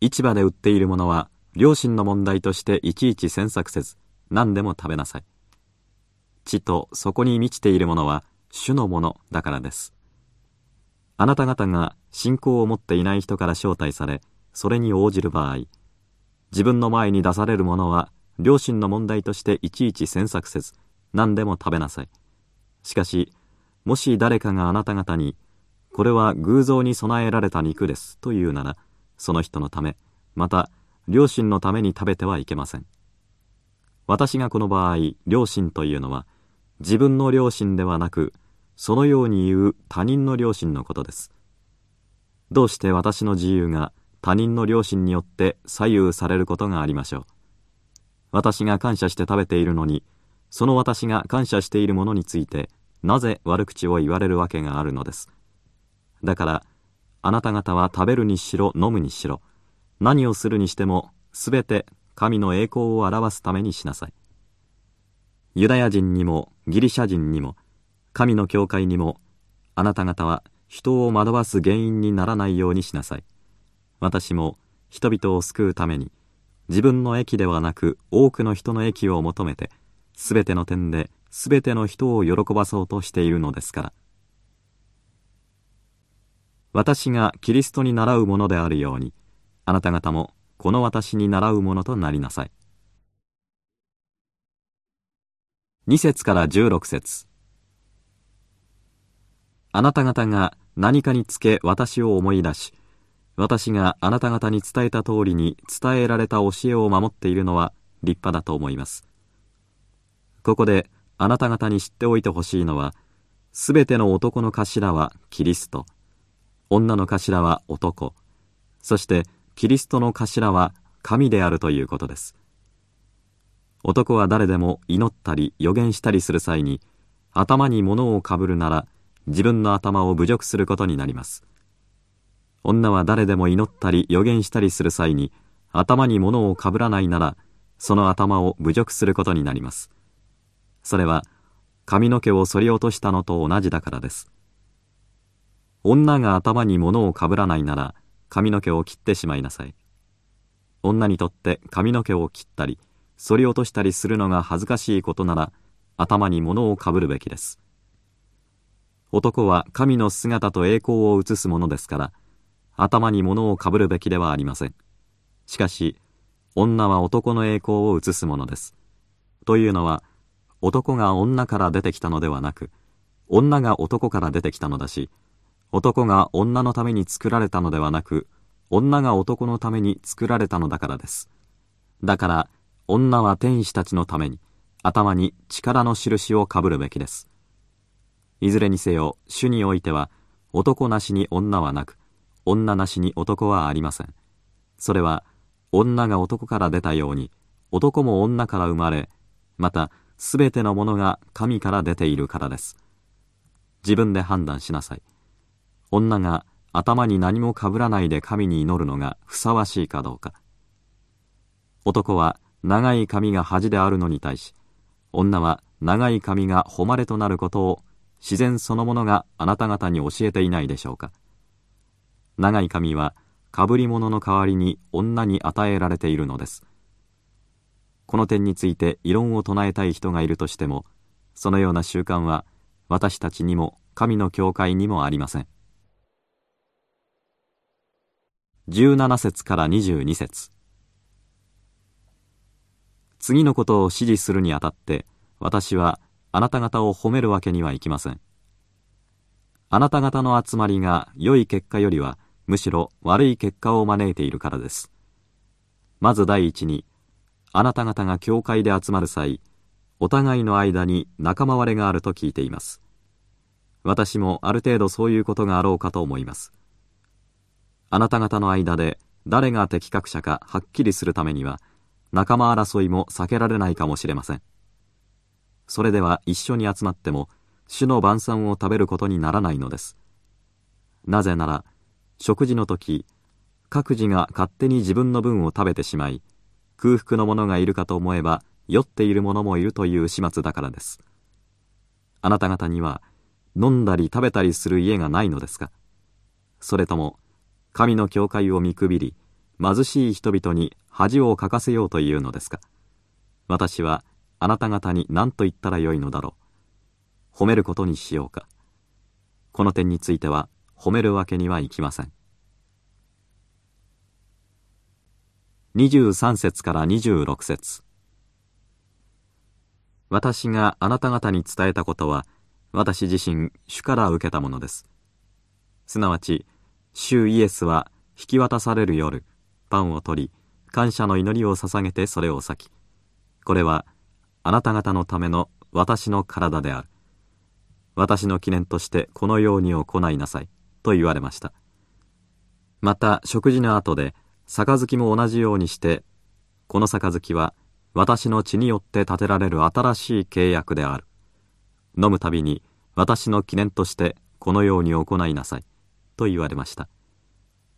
市場で売っているものは良心の問題としていちいち詮索せず何でも食べなさい。地とそこに満ちているものは主のものだからです。あなた方が信仰を持っていない人から招待され、それに応じる場合、自分の前に出されるものは良心の問題としていちいち詮索せず、何でも食べなさい。しかし、もし誰かがあなた方に、これは偶像に備えられた肉ですというなら、その人のため、また両親のために食べてはいけません。私がこの場合、両親というのは、自分の両親ではなく、そのように言う他人の両親のことです。どうして私の自由が他人の両親によって左右されることがありましょう。私が感謝して食べているのに、その私が感謝しているものについて、なぜ悪口を言われるわけがあるのです。だから、あなた方は食べるにしろ飲むにしろ、何をするにしても、すべて神の栄光を表すためにしなさい。ユダヤ人にもギリシャ人にも、神の教会にもあなた方は人を惑わす原因にならないようにしなさい。私も人々を救うために自分の益ではなく多くの人の益を求めてすべての点で全ての人を喜ばそうとしているのですから。私がキリストに倣うものであるようにあなた方もこの私に倣うものとなりなさい。2節から16節。あなた方が何かにつけ私を思い出し、私があなた方に伝えた通りに伝えられた教えを守っているのは立派だと思います。ここであなた方に知っておいてほしいのは、すべての男の頭はキリスト、女の頭は男、そしてキリストの頭は神であるということです。男は誰でも祈ったり予言したりする際に、頭に物をかぶるなら、自分の頭を侮辱することになります。女は誰でも祈ったり予言したりする際に頭に物をかぶらないならその頭を侮辱することになります。それは髪の毛を剃り落としたのと同じだからです。女が頭に物をかぶらないなら髪の毛を切ってしまいなさい。女にとって髪の毛を切ったり剃り落としたりするのが恥ずかしいことなら頭に物をかぶるべきです。男は神の姿と栄光を映すものですから頭に物をかぶるべきではありません。しかし女は男の栄光を映すものです。というのは男が女から出てきたのではなく女が男から出てきたのだし男が女のために作られたのではなく女が男のために作られたのだからです。だから女は天使たちのために頭に力の印をかぶるべきです。いずれにせよ主においては男なしに女はなく女なしに男はありません。それは女が男から出たように男も女から生まれまたすべてのものが神から出ているからです。自分で判断しなさい。女が頭に何もかぶらないで神に祈るのがふさわしいかどうか。男は長い髪が恥であるのに対し女は長い髪が誉れとなることを自然そのものがあなた方に教えていないでしょうか。長い髪はかぶり物の代わりに女に与えられているのです。この点について異論を唱えたい人がいるとしてもそのような習慣は私たちにも神の教会にもありません。17節から22節。次のことを指示するにあたって私はあなた方を褒めるわけにはいきません。あなた方の集まりが良い結果よりは、むしろ悪い結果を招いているからです。まず第一に、あなた方が教会で集まる際、お互いの間に仲間割れがあると聞いています。私もある程度そういうことがあろうかと思いますあなた方の間で誰が適格者かはっきりするためには仲間争いも避けられないかもしれませんそれでは一緒に集まっても主の晩餐を食べることにならないのです。なぜなら食事の時各自が勝手に自分の分を食べてしまい空腹の者がいるかと思えば酔っている者もいるという始末だからです。あなた方には飲んだり食べたりする家がないのですか？それとも神の教会を見くびり貧しい人々に恥をかかせようというのですか？私はあなた方に何と言ったらよいのだろう。褒めることにしようか。この点については褒めるわけにはいきません。23節から26節。私があなた方に伝えたことは私自身主から受けたものです。すなわち主イエスは引き渡される夜パンを取り感謝の祈りを捧げてそれを裂きこれはあなた方のための私の体である。私の記念としてこのように行いなさいと言われました。また食事の後で杯も同じようにしてこの杯は私の血によって建てられる新しい契約である。飲むたびに私の記念としてこのように行いなさいと言われました。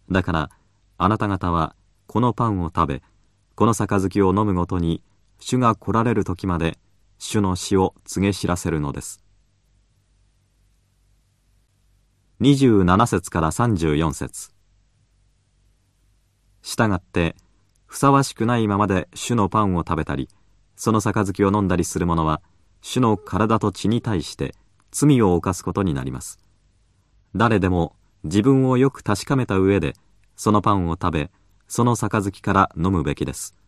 だからあなた方はこのパンを食べこの杯を飲むごとに主が来られる時まで主の死を告げ知らせるのです。27節から34節したがってふさわしくないままで主のパンを食べたりその杯を飲んだりする者は主の体と血に対して罪を犯すことになります。誰でも自分をよく確かめた上でそのパンを食べその杯から飲むべきです。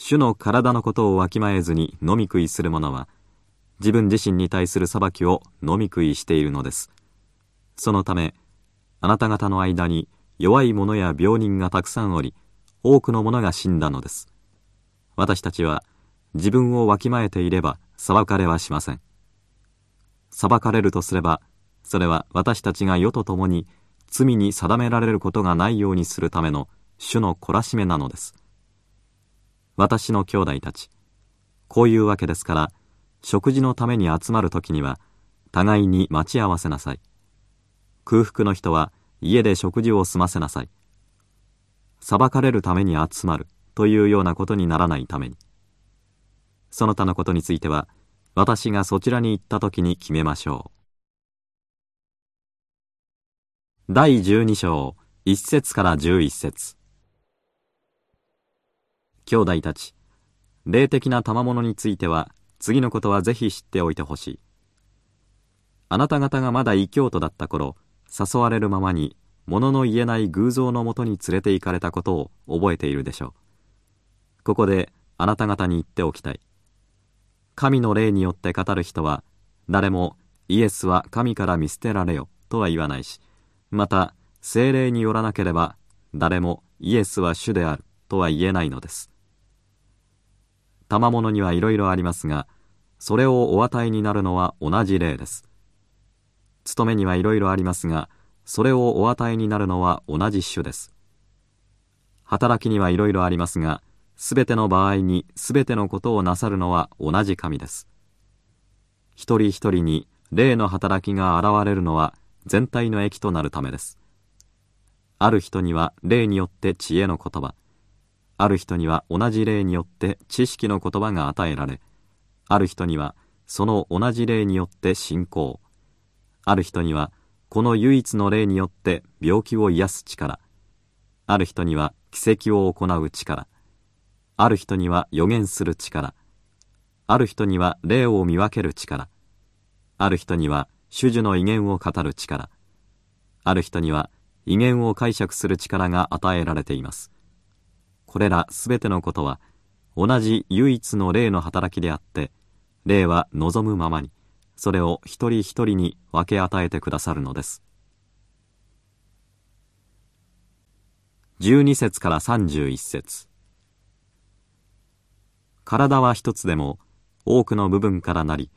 主の体のことをわきまえずに飲み食いする者は自分自身に対する裁きを飲み食いしているのです。そのためあなた方の間に弱い者や病人がたくさんおり多くの者が死んだのです。私たちは自分をわきまえていれば裁かれはしません。裁かれるとすればそれは私たちが世と共に罪に定められることがないようにするための主の懲らしめなのです。私の兄弟たち。こういうわけですから食事のために集まる時には互いに待ち合わせなさい。空腹の人は家で食事を済ませなさい。裁かれるために集まるというようなことにならないために。その他のことについては私がそちらに行った時に決めましょう。第12章1節から11節。兄弟たち。霊的な賜物については次のことはぜひ知っておいてほしい。あなた方がまだ異教徒だった頃誘われるままに物の言えない偶像のもとに連れて行かれたことを覚えているでしょう。ここであなた方に言っておきたい。神の霊によって語る人は誰もイエスは神から見捨てられよとは言わないしまた精霊によらなければ誰もイエスは主であるとは言えないのです。賜物にはいろいろありますがそれをお与えになるのは同じ霊です。務めにはいろいろありますがそれをお与えになるのは同じ種です。働きにはいろいろありますがすべての場合にすべてのことをなさるのは同じ神です。一人一人に霊の働きが現れるのは全体の益となるためです。ある人には霊によって知恵の言葉。ある人には同じ霊によって知識の言葉が与えられある人にはその同じ霊によって信仰。ある人にはこの唯一の霊によって病気を癒す力。ある人には奇跡を行う力。ある人には予言する力。ある人には霊を見分ける力。ある人には主樹の威厳を語る力。ある人には威厳を解釈する力が与えられています。これらすべてのことは同じ唯一の霊の働きであって霊は望むままにそれを一人一人に分け与えてくださるのです。12節から31節。体は一つでも多くの部分からなり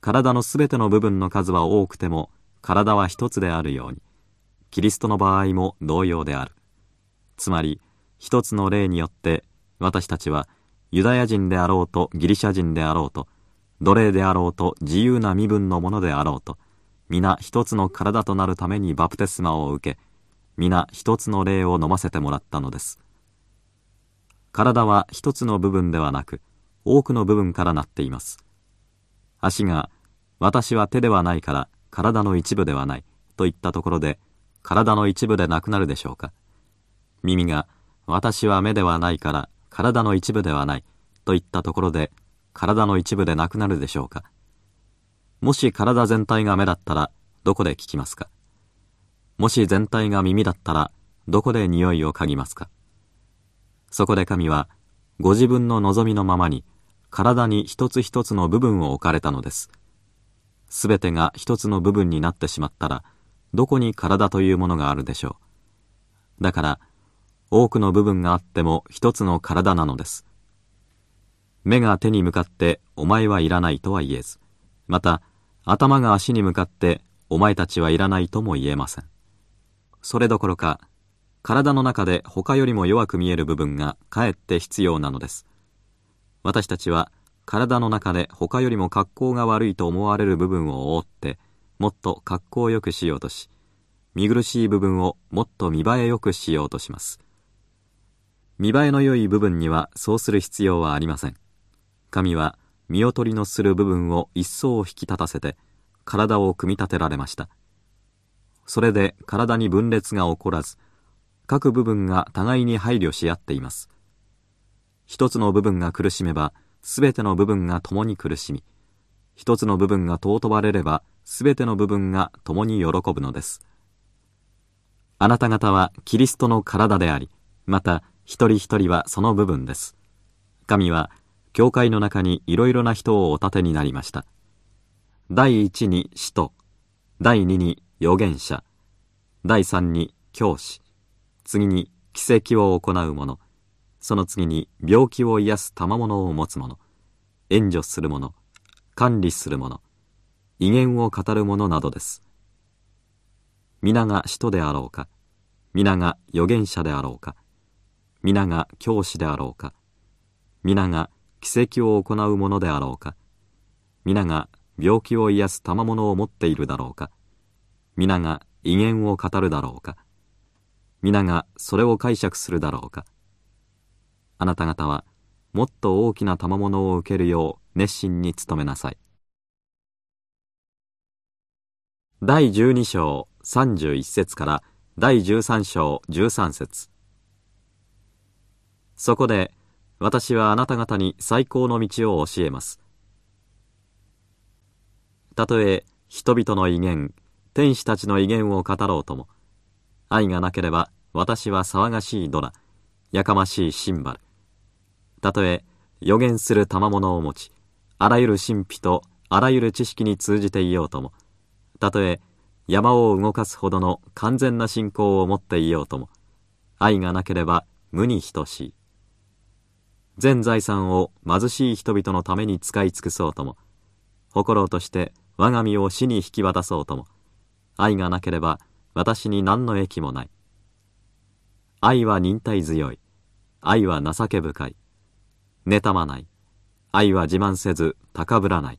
体のすべての部分の数は多くても体は一つであるようにキリストの場合も同様である。つまり一つの例によって私たちはユダヤ人であろうとギリシャ人であろうと奴隷であろうと自由な身分のものであろうと皆一つの体となるためにバプテスマを受け皆一つの霊を飲ませてもらったのです。体は一つの部分ではなく多くの部分からなっています。足が私は手ではないから体の一部ではないといったところで体の一部でなくなるでしょうか。耳が私は目ではないから体の一部ではないといったところで体の一部でなくなるでしょうかもし体全体が目だったらどこで聞きますかもし全体が耳だったらどこで匂いを嗅ぎますかそこで神はご自分の望みのままに体に一つ一つの部分を置かれたのです。すべてが一つの部分になってしまったらどこに体というものがあるでしょう。だから多くの部分があっても一つの体なのです。目が手に向かってお前はいらないとは言えず、また頭が足に向かってお前たちはいらないとも言えません。それどころか、体の中で他よりも弱く見える部分がかえって必要なのです。私たちは体の中で他よりも格好が悪いと思われる部分を覆って、もっと格好よくしようとし、見苦しい部分をもっと見栄えよくしようとします。見栄えの良い部分にはそうする必要はありません。神は見劣りのする部分を一層引き立たせて、体を組み立てられました。それで体に分裂が起こらず、各部分が互いに配慮し合っています。一つの部分が苦しめば、すべての部分が共に苦しみ、一つの部分が尊ばれれば、すべての部分が共に喜ぶのです。あなた方はキリストの体であり、また一人一人はその部分です。神は、教会の中にいろいろな人をお立てになりました。第一に使徒、第二に預言者、第三に教師、次に奇跡を行う者、その次に病気を癒す賜物を持つ者、援助する者、管理する者、威厳を語る者などです。皆が使徒であろうか、皆が預言者であろうか、皆が教師であろうか。皆が奇跡を行うものであろうか。皆が病気を癒す賜物を持っているだろうか。皆が威厳を語るだろうか。皆がそれを解釈するだろうか。あなた方はもっと大きな賜物を受けるよう熱心に努めなさい。第12章31節から第13章13節。そこで私はあなた方に最高の道を教えます。たとえ人々の威厳、天使たちの威厳を語ろうとも、愛がなければ私は騒がしいドラ、やかましいシンバル。たとえ予言する賜物を持ち、あらゆる神秘とあらゆる知識に通じていようとも、たとえ山を動かすほどの完全な信仰を持っていようとも、愛がなければ無に等しい。全財産を貧しい人々のために使い尽くそうとも。誇ろうとして我が身を死に引き渡そうとも。愛がなければ私に何の益もない。愛は忍耐強い。愛は情け深い。妬まない。愛は自慢せず高ぶらない。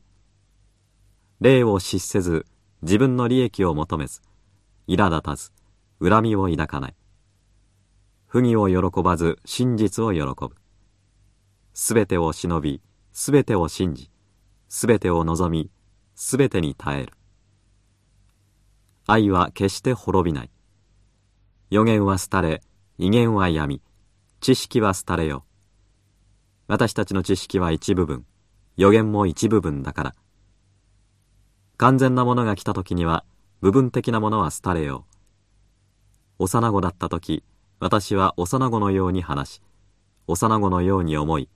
霊を失せず自分の利益を求めず苛立たず恨みを抱かない。不義を喜ばず真実を喜ぶ。すべてを忍び、すべてを信じ、すべてを望み、すべてに耐える。愛は決して滅びない。予言は廃れ、威厳は闇、知識は廃れよ。私たちの知識は一部分、予言も一部分だから。完全なものが来た時には、部分的なものは廃れよ。幼子だった時、私は幼子のように話し、幼子のように思い、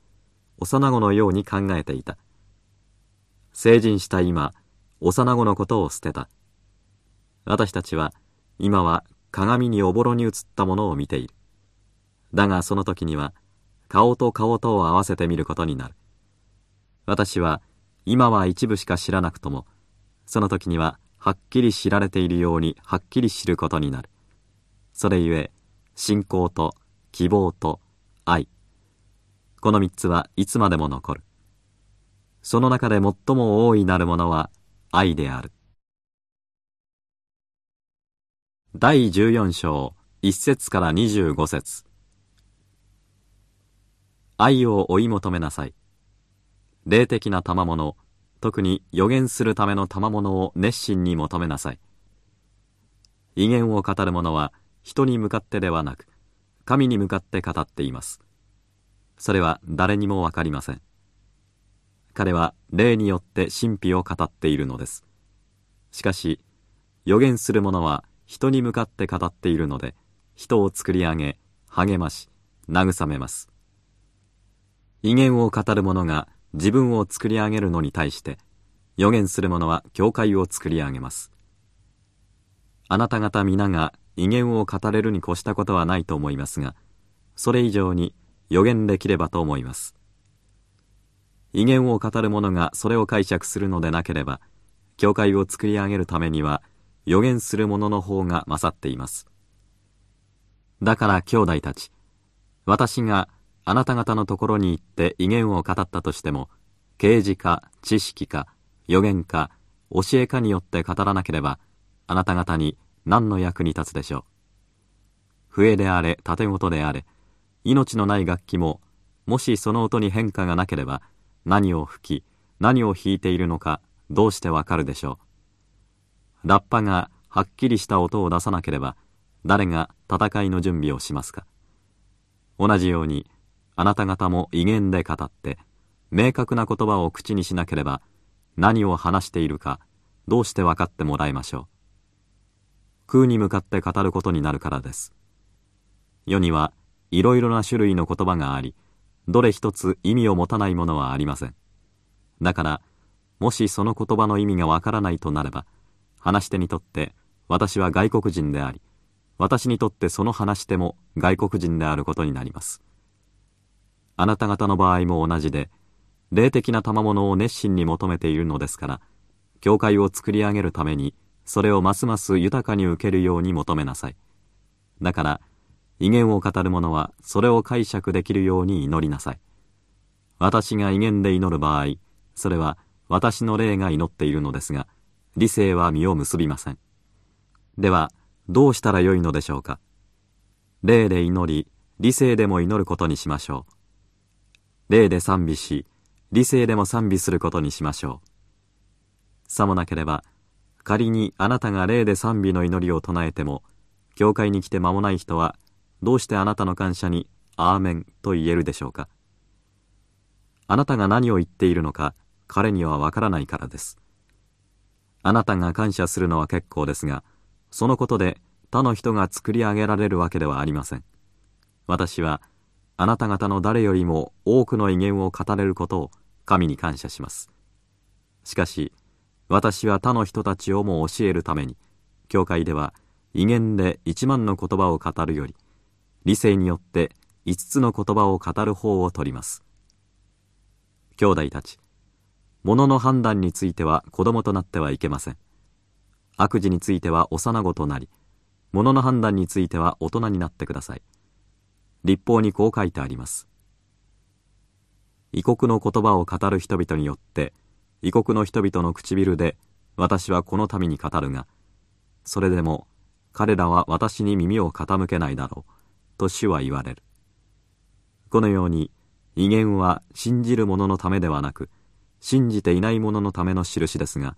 幼子のように考えていた。成人した今、幼子のことを捨てた。私たちは、今は鏡におぼろに映ったものを見ている。だがその時には、顔と顔とを合わせて見ることになる。私は、今は一部しか知らなくともその時にははっきり知られているようにはっきり知ることになるそれゆえ信仰と希望と愛この三つはいつまでも残る。その中で最も大いなるものは愛である。第14章1節から25節。愛を追い求めなさい。霊的な賜物特に予言するための賜物を熱心に求めなさい。威厳を語る者は人に向かってではなく神に向かって語っています。それは誰にもわかりません。彼は霊によって神秘を語っているのです。しかし予言する者は人に向かって語っているので人を作り上げ励まし慰めます。威厳を語る者が自分を作り上げるのに対して予言する者は教会を作り上げます。あなた方皆が威厳を語れるに越したことはないと思いますがそれ以上に予言できればと思います。威厳を語る者がそれを解釈するのでなければ教会を作り上げるためには予言する者の方が勝っています。だから兄弟たち私があなた方のところに行って威厳を語ったとしても啓示か知識か予言か教えかによって語らなければあなた方に何の役に立つでしょう。笛であれ盾事であれ命のない楽器ももしその音に変化がなければ何を吹き何を弾いているのかどうしてわかるでしょう。ラッパがはっきりした音を出さなければ誰が戦いの準備をしますか。同じようにあなた方も威厳で語って明確な言葉を口にしなければ何を話しているかどうして分かってもらいましょう。空に向かって語ることになるからです。世にはいろいろな種類の言葉がありどれ一つ意味を持たないものはありません。だからもしその言葉の意味がわからないとなれば話し手にとって私は外国人であり私にとってその話し手も外国人であることになります。あなた方の場合も同じで霊的な賜物を熱心に求めているのですから教会を作り上げるためにそれをますます豊かに受けるように求めなさい。だから威厳を語る者はそれを解釈できるように祈りなさい。私が威厳で祈る場合それは私の霊が祈っているのですが理性は実を結びません。ではどうしたらよいのでしょうか？霊で祈り理性でも祈ることにしましょう。霊で賛美し理性でも賛美することにしましょう。さもなければ仮にあなたが霊で賛美の祈りを唱えても教会に来て間もない人はどうしてあなたの感謝に「アーメン」と言えるでしょうか。あなたが何を言っているのか彼にはわからないからです。あなたが感謝するのは結構ですがそのことで他の人が作り上げられるわけではありません。私はあなた方の誰よりも多くの威厳を語れることを神に感謝します。しかし私は他の人たちをも教えるために教会では威厳で一万の言葉を語るより理性によって五つの言葉を語る方を取ります。兄弟たち物の判断については子供となってはいけません。悪事については幼子となり物の判断については大人になってください。立法にこう書いてあります。異国の言葉を語る人々によって異国の人々の唇で私はこの民に語るがそれでも彼らは私に耳を傾けないだろう。と主は言われる。このように威厳は信じる者のためではなく信じていない者のための印ですが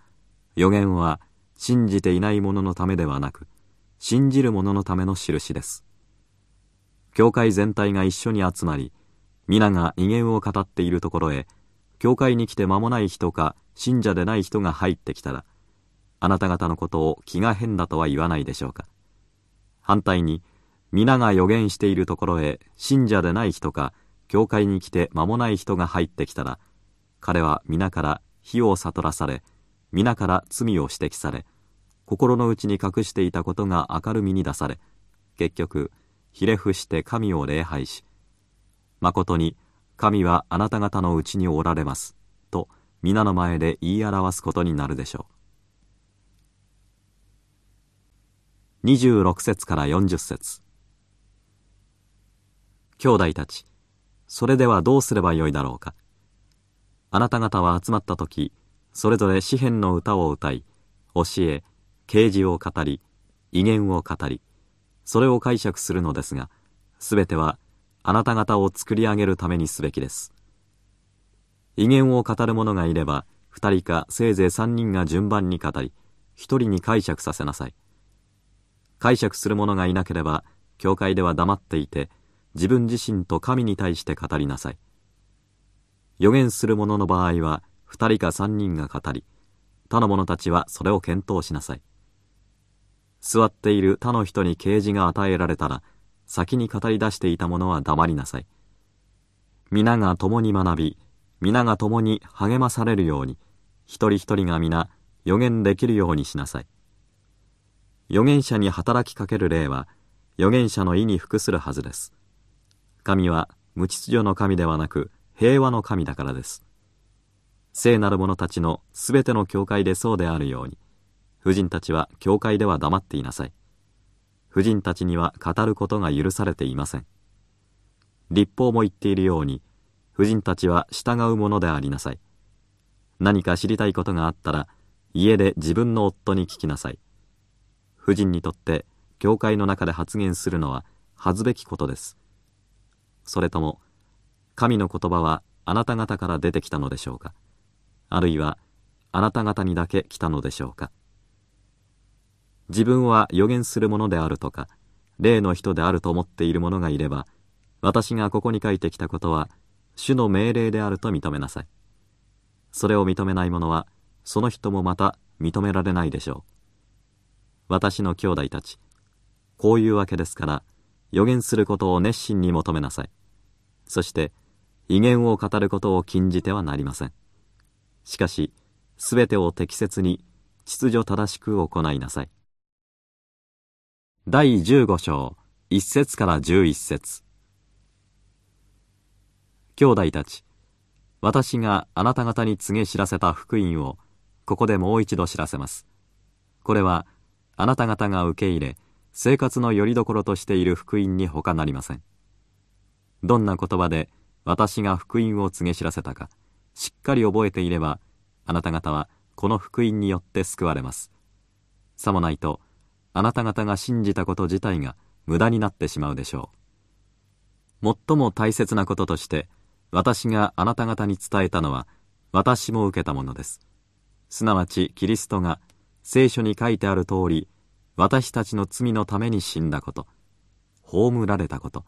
予言は信じていない者のためではなく信じる者のための印です。教会全体が一緒に集まり皆が威厳を語っているところへ教会に来て間もない人か信者でない人が入ってきたらあなた方のことを気が変だとは言わないでしょうか。反対に皆が予言しているところへ信者でない人か教会に来て間もない人が入ってきたら彼は皆から火を悟らされ皆から罪を指摘され心の内に隠していたことが明るみに出され結局ひれ伏して神を礼拝し誠に神はあなた方のうちにおられますと皆の前で言い表すことになるでしょう。26節から40節。兄弟たちそれではどうすればよいだろうか。あなた方は集まった時それぞれ詩篇の歌を歌い教え啓示を語り威厳を語りそれを解釈するのですがすべてはあなた方を作り上げるためにすべきです。威厳を語る者がいれば二人かせいぜい三人が順番に語り一人に解釈させなさい。解釈する者がいなければ教会では黙っていて自分自身と神に対して語りなさい。予言する者の場合は二人か三人が語り他の者たちはそれを検討しなさい。座っている他の人に啓示が与えられたら先に語り出していた者は黙りなさい。皆が共に学び皆が共に励まされるように一人一人が皆予言できるようにしなさい。預言者に働きかける例は預言者の意に服するはずです。神は無秩序の神ではなく平和の神だからです。聖なる者たちのすべての教会でそうであるように婦人たちは教会では黙っていなさい。婦人たちには語ることが許されていません。立法も言っているように婦人たちは従うものでありなさい。何か知りたいことがあったら家で自分の夫に聞きなさい。婦人にとって教会の中で発言するのは恥ずべきことです。それとも神の言葉はあなた方から出てきたのでしょうか？あるいはあなた方にだけ来たのでしょうか？自分は予言するものであるとか霊の人であると思っている者がいれば私がここに書いてきたことは主の命令であると認めなさい。それを認めない者はその人もまた認められないでしょう。私の兄弟たちこういうわけですから予言することを熱心に求めなさい。そして威厳を語ることを禁じてはなりません。しかしすべてを適切に秩序正しく行いなさい。第15章1節から11節。兄弟たち私があなた方に告げ知らせた福音をここでもう一度知らせます。これはあなた方が受け入れ生活の拠り所としている福音に他なりません。どんな言葉で私が福音を告げ知らせたかしっかり覚えていればあなた方はこの福音によって救われます。さもないとあなた方が信じたこと自体が無駄になってしまうでしょう。最も大切なこととして私があなた方に伝えたのは私も受けたものです。すなわちキリストが聖書に書いてある通り私たちの罪のために死んだこと。葬られたこと。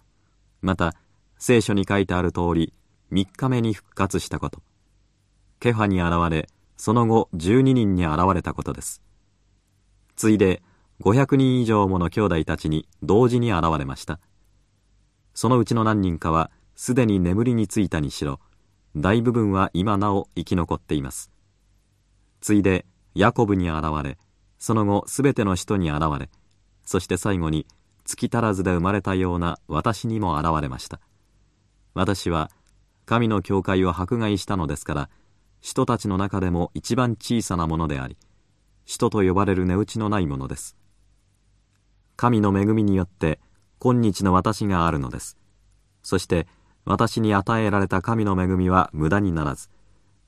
また聖書に書いてある通り3日目に復活したこと。ケファに現れその後12人に現れたことです。ついで500人以上もの兄弟たちに同時に現れました。そのうちの何人かはすでに眠りについたにしろ大部分は今なお生き残っています。ついでヤコブに現れその後すべての人に現れそして最後に月足らずで生まれたような私にも現れました。私は神の教会を迫害したのですから人たちの中でも一番小さなものであり人と呼ばれる値打ちのないものです。神の恵みによって今日の私があるのです。そして私に与えられた神の恵みは無駄にならず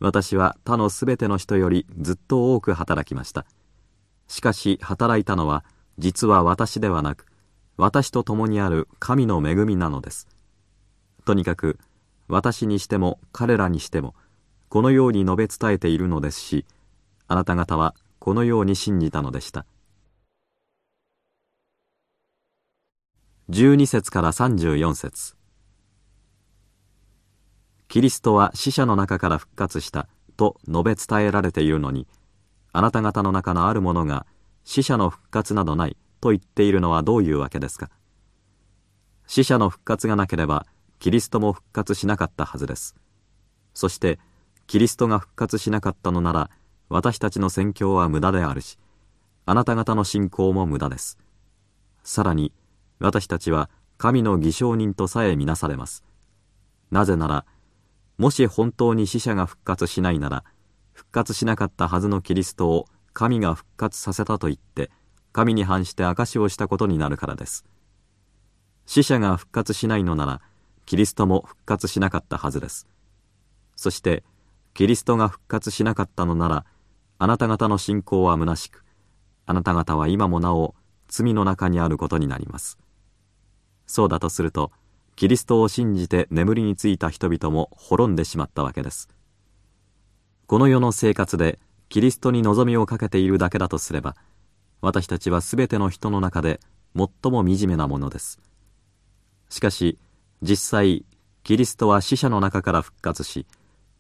私は他のすべての人よりずっと多く働きました。しかし働いたのは実は私ではなく私と共にある神の恵みなのです。とにかく私にしても彼らにしてもこのように述べ伝えているのですしあなた方はこのように信じたのでした。12節から34節。キリストは死者の中から復活したと述べ伝えられているのにあなた方の中のある者が死者の復活などないと言っているのはどういうわけですか？死者の復活がなければキリストも復活しなかったはずです。そしてキリストが復活しなかったのなら私たちの宣教は無駄であるしあなた方の信仰も無駄です。さらに私たちは神の偽証人とさえ見なされます。なぜなら、もし本当に死者が復活しないなら、復活しなかったはずのキリストを神が復活させたと言って神に反して証をしたことになるからです。死者が復活しないのならキリストも復活しなかったはずです。そしてキリストが復活しなかったのならあなた方の信仰は虚しくあなた方は今もなお罪の中にあることになります。そうだとするとキリストを信じて眠りについた人々も滅んでしまったわけです。この世の生活でキリストに望みをかけているだけだとすれば私たちはすべての人の中で最も惨めなものです。しかし実際キリストは死者の中から復活し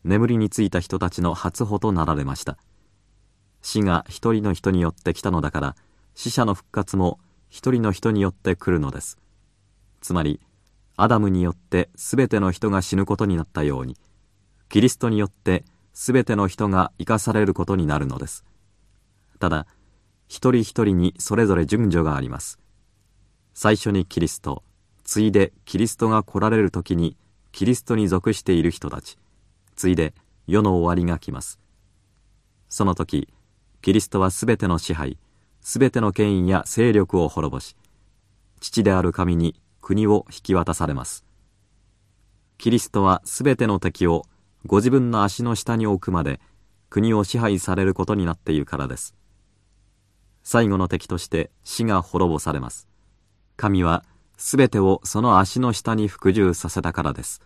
眠りについた人たちの初歩となられました。死が一人の人によって来たのだから死者の復活も一人の人によって来るのです。つまりアダムによってすべての人が死ぬことになったようにキリストによってすべての人が生かされることになるのです。ただ、一人一人にそれぞれ順序があります。最初にキリスト、ついでキリストが来られる時にキリストに属している人たち、ついで世の終わりが来ます。その時、キリストはすべての支配、すべての権威や勢力を滅ぼし、父である神に国を引き渡されます。キリストはすべての敵をご自分の足の下に置くまで国を支配されることになっているからです。最後の敵として死が滅ぼされます。神はすべてをその足の下に服従させたからです。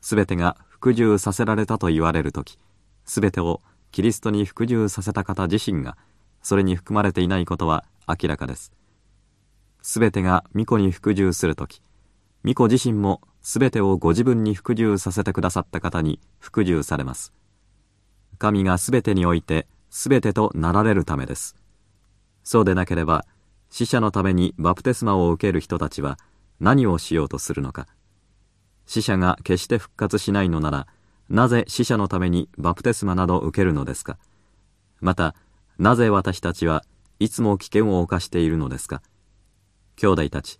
すべてが服従させられたと言われる時すべてをキリストに服従させた方自身がそれに含まれていないことは明らかです。すべてが巫女に服従する時巫女自身もすべてをご自分に服従させてくださった方に服従されます。神がすべてにおいてすべてとなられるためです。そうでなければ、死者のためにバプテスマを受ける人たちは何をしようとするのか。死者が決して復活しないのなら、なぜ死者のためにバプテスマなど受けるのですか。また、なぜ私たちはいつも危険を冒しているのですか。兄弟たち、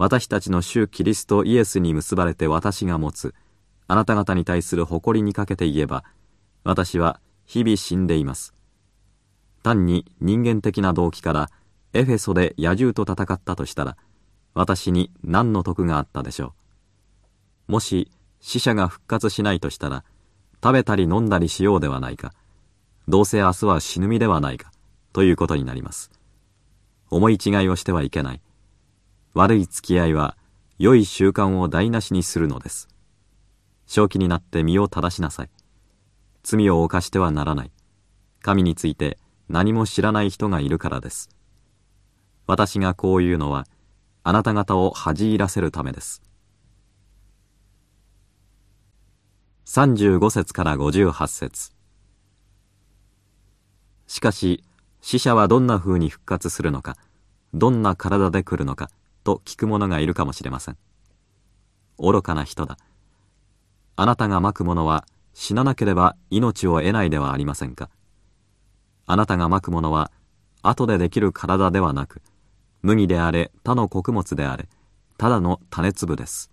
私たちの主キリストイエスに結ばれて私が持つ、あなた方に対する誇りにかけて言えば、私は日々死んでいます。単に人間的な動機からエフェソで野獣と戦ったとしたら、私に何の得があったでしょう。もし死者が復活しないとしたら、食べたり飲んだりしようではないか。どうせ明日は死ぬ身ではないか。ということになります。思い違いをしてはいけない。悪い付き合いは良い習慣を台無しにするのです。正気になって身を正しなさい。罪を犯してはならない。神について何も知らない人がいるからです。私がこう言うのは、あなた方を恥じらせるためです。35節から58節しかし、死者はどんな風に復活するのか、どんな体で来るのか、と聞く者がいるかもしれません。愚かな人だ。あなたがまくものは死ななければ命を得ないではありませんか。あなたがまくものは後でできる体ではなく麦であれ他の穀物であれただの種粒です。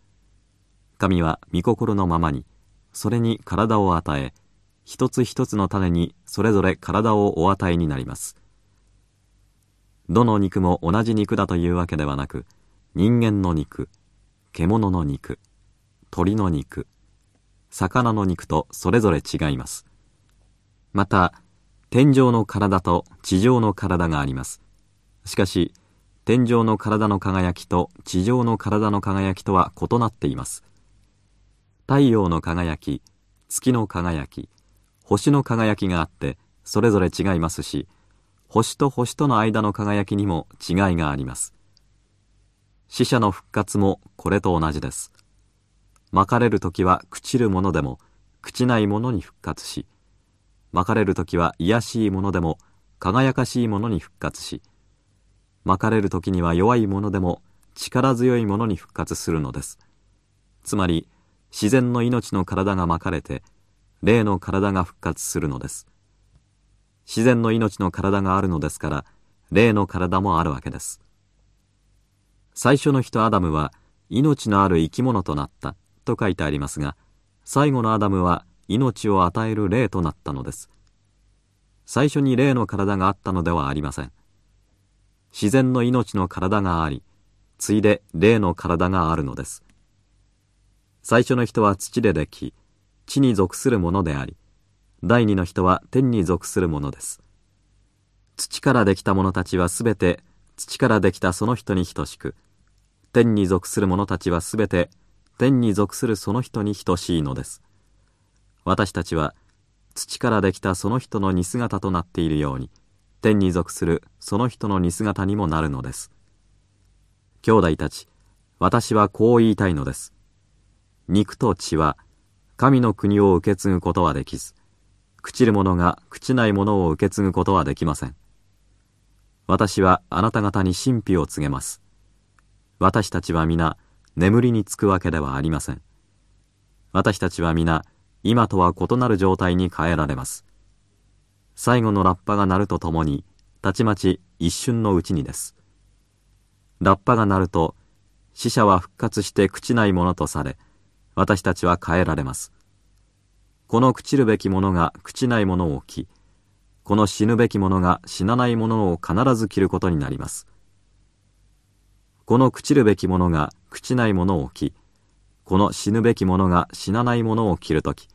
神は御心のままにそれに体を与え一つ一つの種にそれぞれ体をお与えになります。どの肉も同じ肉だというわけではなく人間の肉獣の肉鳥の肉魚の肉とそれぞれ違います。また天上の体と地上の体があります。しかし天上の体の輝きと地上の体の輝きとは異なっています。太陽の輝き月の輝き星の輝きがあってそれぞれ違いますし星と星との間の輝きにも違いがあります。死者の復活もこれと同じです。巻かれる時は朽ちるものでも朽ちないものに復活し巻かれる時は卑しいものでも輝かしいものに復活し巻かれる時には弱いものでも力強いものに復活するのです。つまり自然の命の体が巻かれて霊の体が復活するのです。自然の命の体があるのですから霊の体もあるわけです。最初の人アダムは命のある生き物となったと書いてありますが最後のアダムは命を与える霊となったのです。最初に霊の体があったのではありません。自然の命の体がありついで霊の体があるのです。最初の人は土ででき地に属するものであり第二の人は天に属するものです。土からできた者たちはすべて土からできたその人に等しく天に属する者たちはすべて天に属するその人に等しいのです。私たちは土からできたその人の似姿となっているように天に属するその人の似姿にもなるのです。兄弟たち私はこう言いたいのです。肉と血は神の国を受け継ぐことはできず朽ちる者が朽ちないものを受け継ぐことはできません。私はあなた方に神秘を告げます。私たちは皆眠りにつくわけではありません。私たちは皆今とは異なる状態に変えられます。最後のラッパが鳴るとともにたちまち一瞬のうちにです。ラッパが鳴ると死者は復活して朽ちないものとされ私たちは変えられます。この朽ちるべきものが朽ちないものを着この死ぬべきものが死なないものを必ず着ることになります。この朽ちるべきものが朽ちないものを着この死ぬべきものが死なないものを着るとき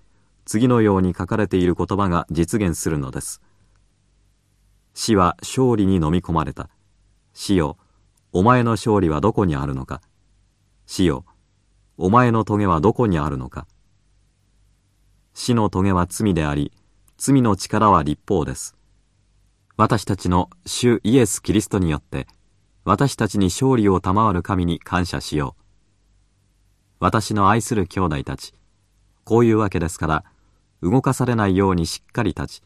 次のように書かれている言葉が実現するのです。死は勝利に飲み込まれた。死よお前の勝利はどこにあるのか。死よお前の棘はどこにあるのか。死の棘は罪であり罪の力は立法です。私たちの主イエス・キリストによって私たちに勝利を賜る神に感謝しよう。私の愛する兄弟たち、こういうわけですから、動かされないようにしっかり立ち、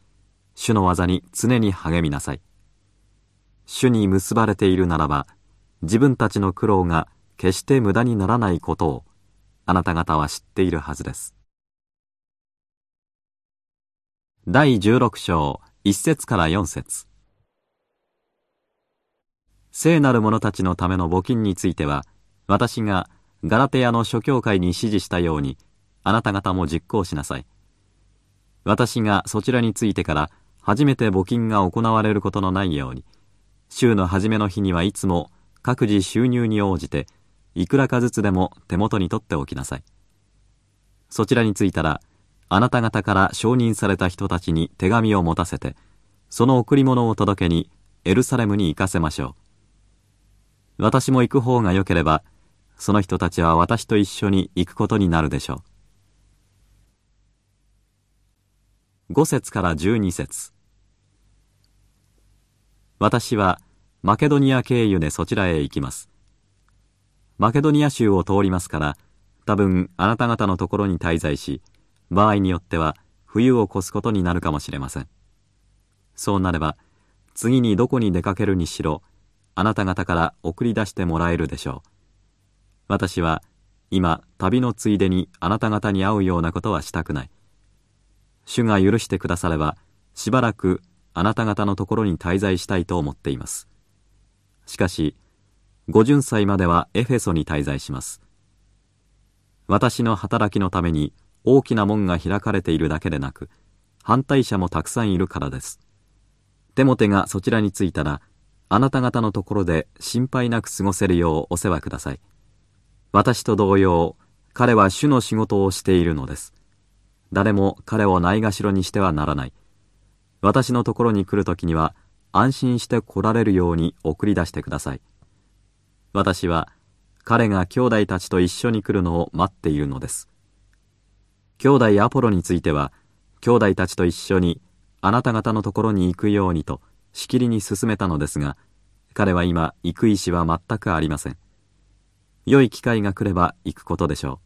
主の技に常に励みなさい。主に結ばれているならば、自分たちの苦労が決して無駄にならないことを、あなた方は知っているはずです。第16章1節から4節聖なる者たちのための募金については、私がガラテヤの諸教会に指示したように、あなた方も実行しなさい。私がそちらについてから初めて募金が行われることのないように、週の初めの日にはいつも各自収入に応じて、いくらかずつでも手元に取っておきなさい。そちらに着いたら、あなた方から承認された人たちに手紙を持たせて、その贈り物を届けにエルサレムに行かせましょう。私も行く方が良ければ、その人たちは私と一緒に行くことになるでしょう。5節から12節私はマケドニア経由でそちらへ行きます。マケドニア州を通りますから、多分あなた方のところに滞在し、場合によっては冬を越すことになるかもしれません。そうなれば、次にどこに出かけるにしろ、あなた方から送り出してもらえるでしょう。私は今旅のついでにあなた方に会うようなことはしたくない。主が許してくださればしばらくあなた方のところに滞在したいと思っています。しかし、五巡歳まではエフェソに滞在します。私の働きのために大きな門が開かれているだけでなく、反対者もたくさんいるからです。テモテがそちらに着いたら、あなた方のところで心配なく過ごせるようお世話ください。私と同様、彼は主の仕事をしているのです。誰も彼をないがしろにしてはならない。私のところに来るときには、安心して来られるように送り出してください。私は、彼が兄弟たちと一緒に来るのを待っているのです。兄弟アポロについては、兄弟たちと一緒にあなた方のところに行くようにと、しきりに進めたのですが、彼は今行く意思は全くありません。良い機会が来れば行くことでしょ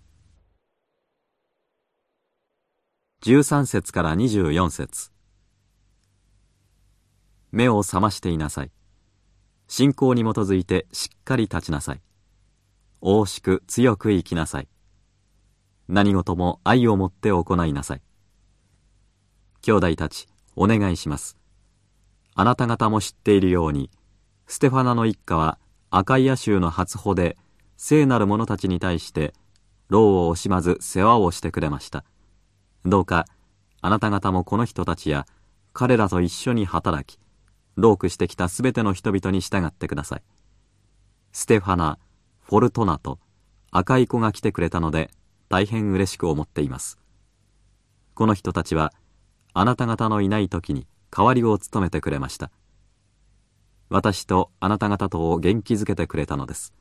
う。13節から24節目を覚ましていなさい。信仰に基づいてしっかり立ちなさい。大しく強く生きなさい。何事も愛を持って行いなさい。兄弟たち、お願いします。あなた方も知っているように、ステファナの一家は赤い野州の初歩で、聖なる者たちに対して、労を惜しまず世話をしてくれました。どうかあなた方もこの人たちや彼らと一緒に働きロークしてきたすべての人々に従ってくださいステファナフォルトナと赤い子が来てくれたので大変嬉しく思っていますこの人たちはあなた方のいない時に代わりを務めてくれました。私とあなた方とを元気づけてくれたのです。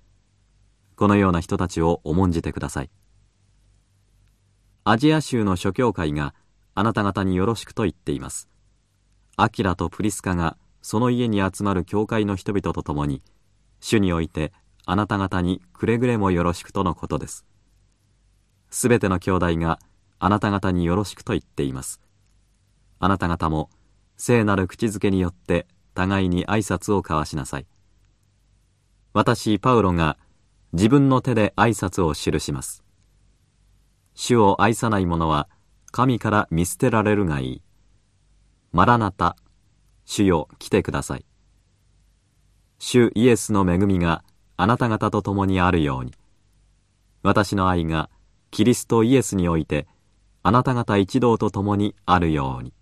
このような人たちを重んじてください。アジア州の諸教会があなた方によろしくと言っています。アキラとプリスカがその家に集まる教会の人々と共に主においてあなた方にくれぐれもよろしくとのことです。すべての兄弟があなた方によろしくと言っています。あなた方も聖なる口づけによって互いに挨拶を交わしなさい。私パウロが自分の手で挨拶を記します。主を愛さない者は神から見捨てられるがいい。マラナタ主よ来てください。主イエスの恵みがあなた方と共にあるように。私の愛がキリストイエスにおいてあなた方一同と共にあるように。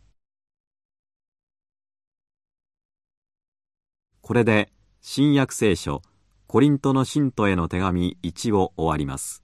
これで新約聖書コリントの信徒への手紙1を終わります。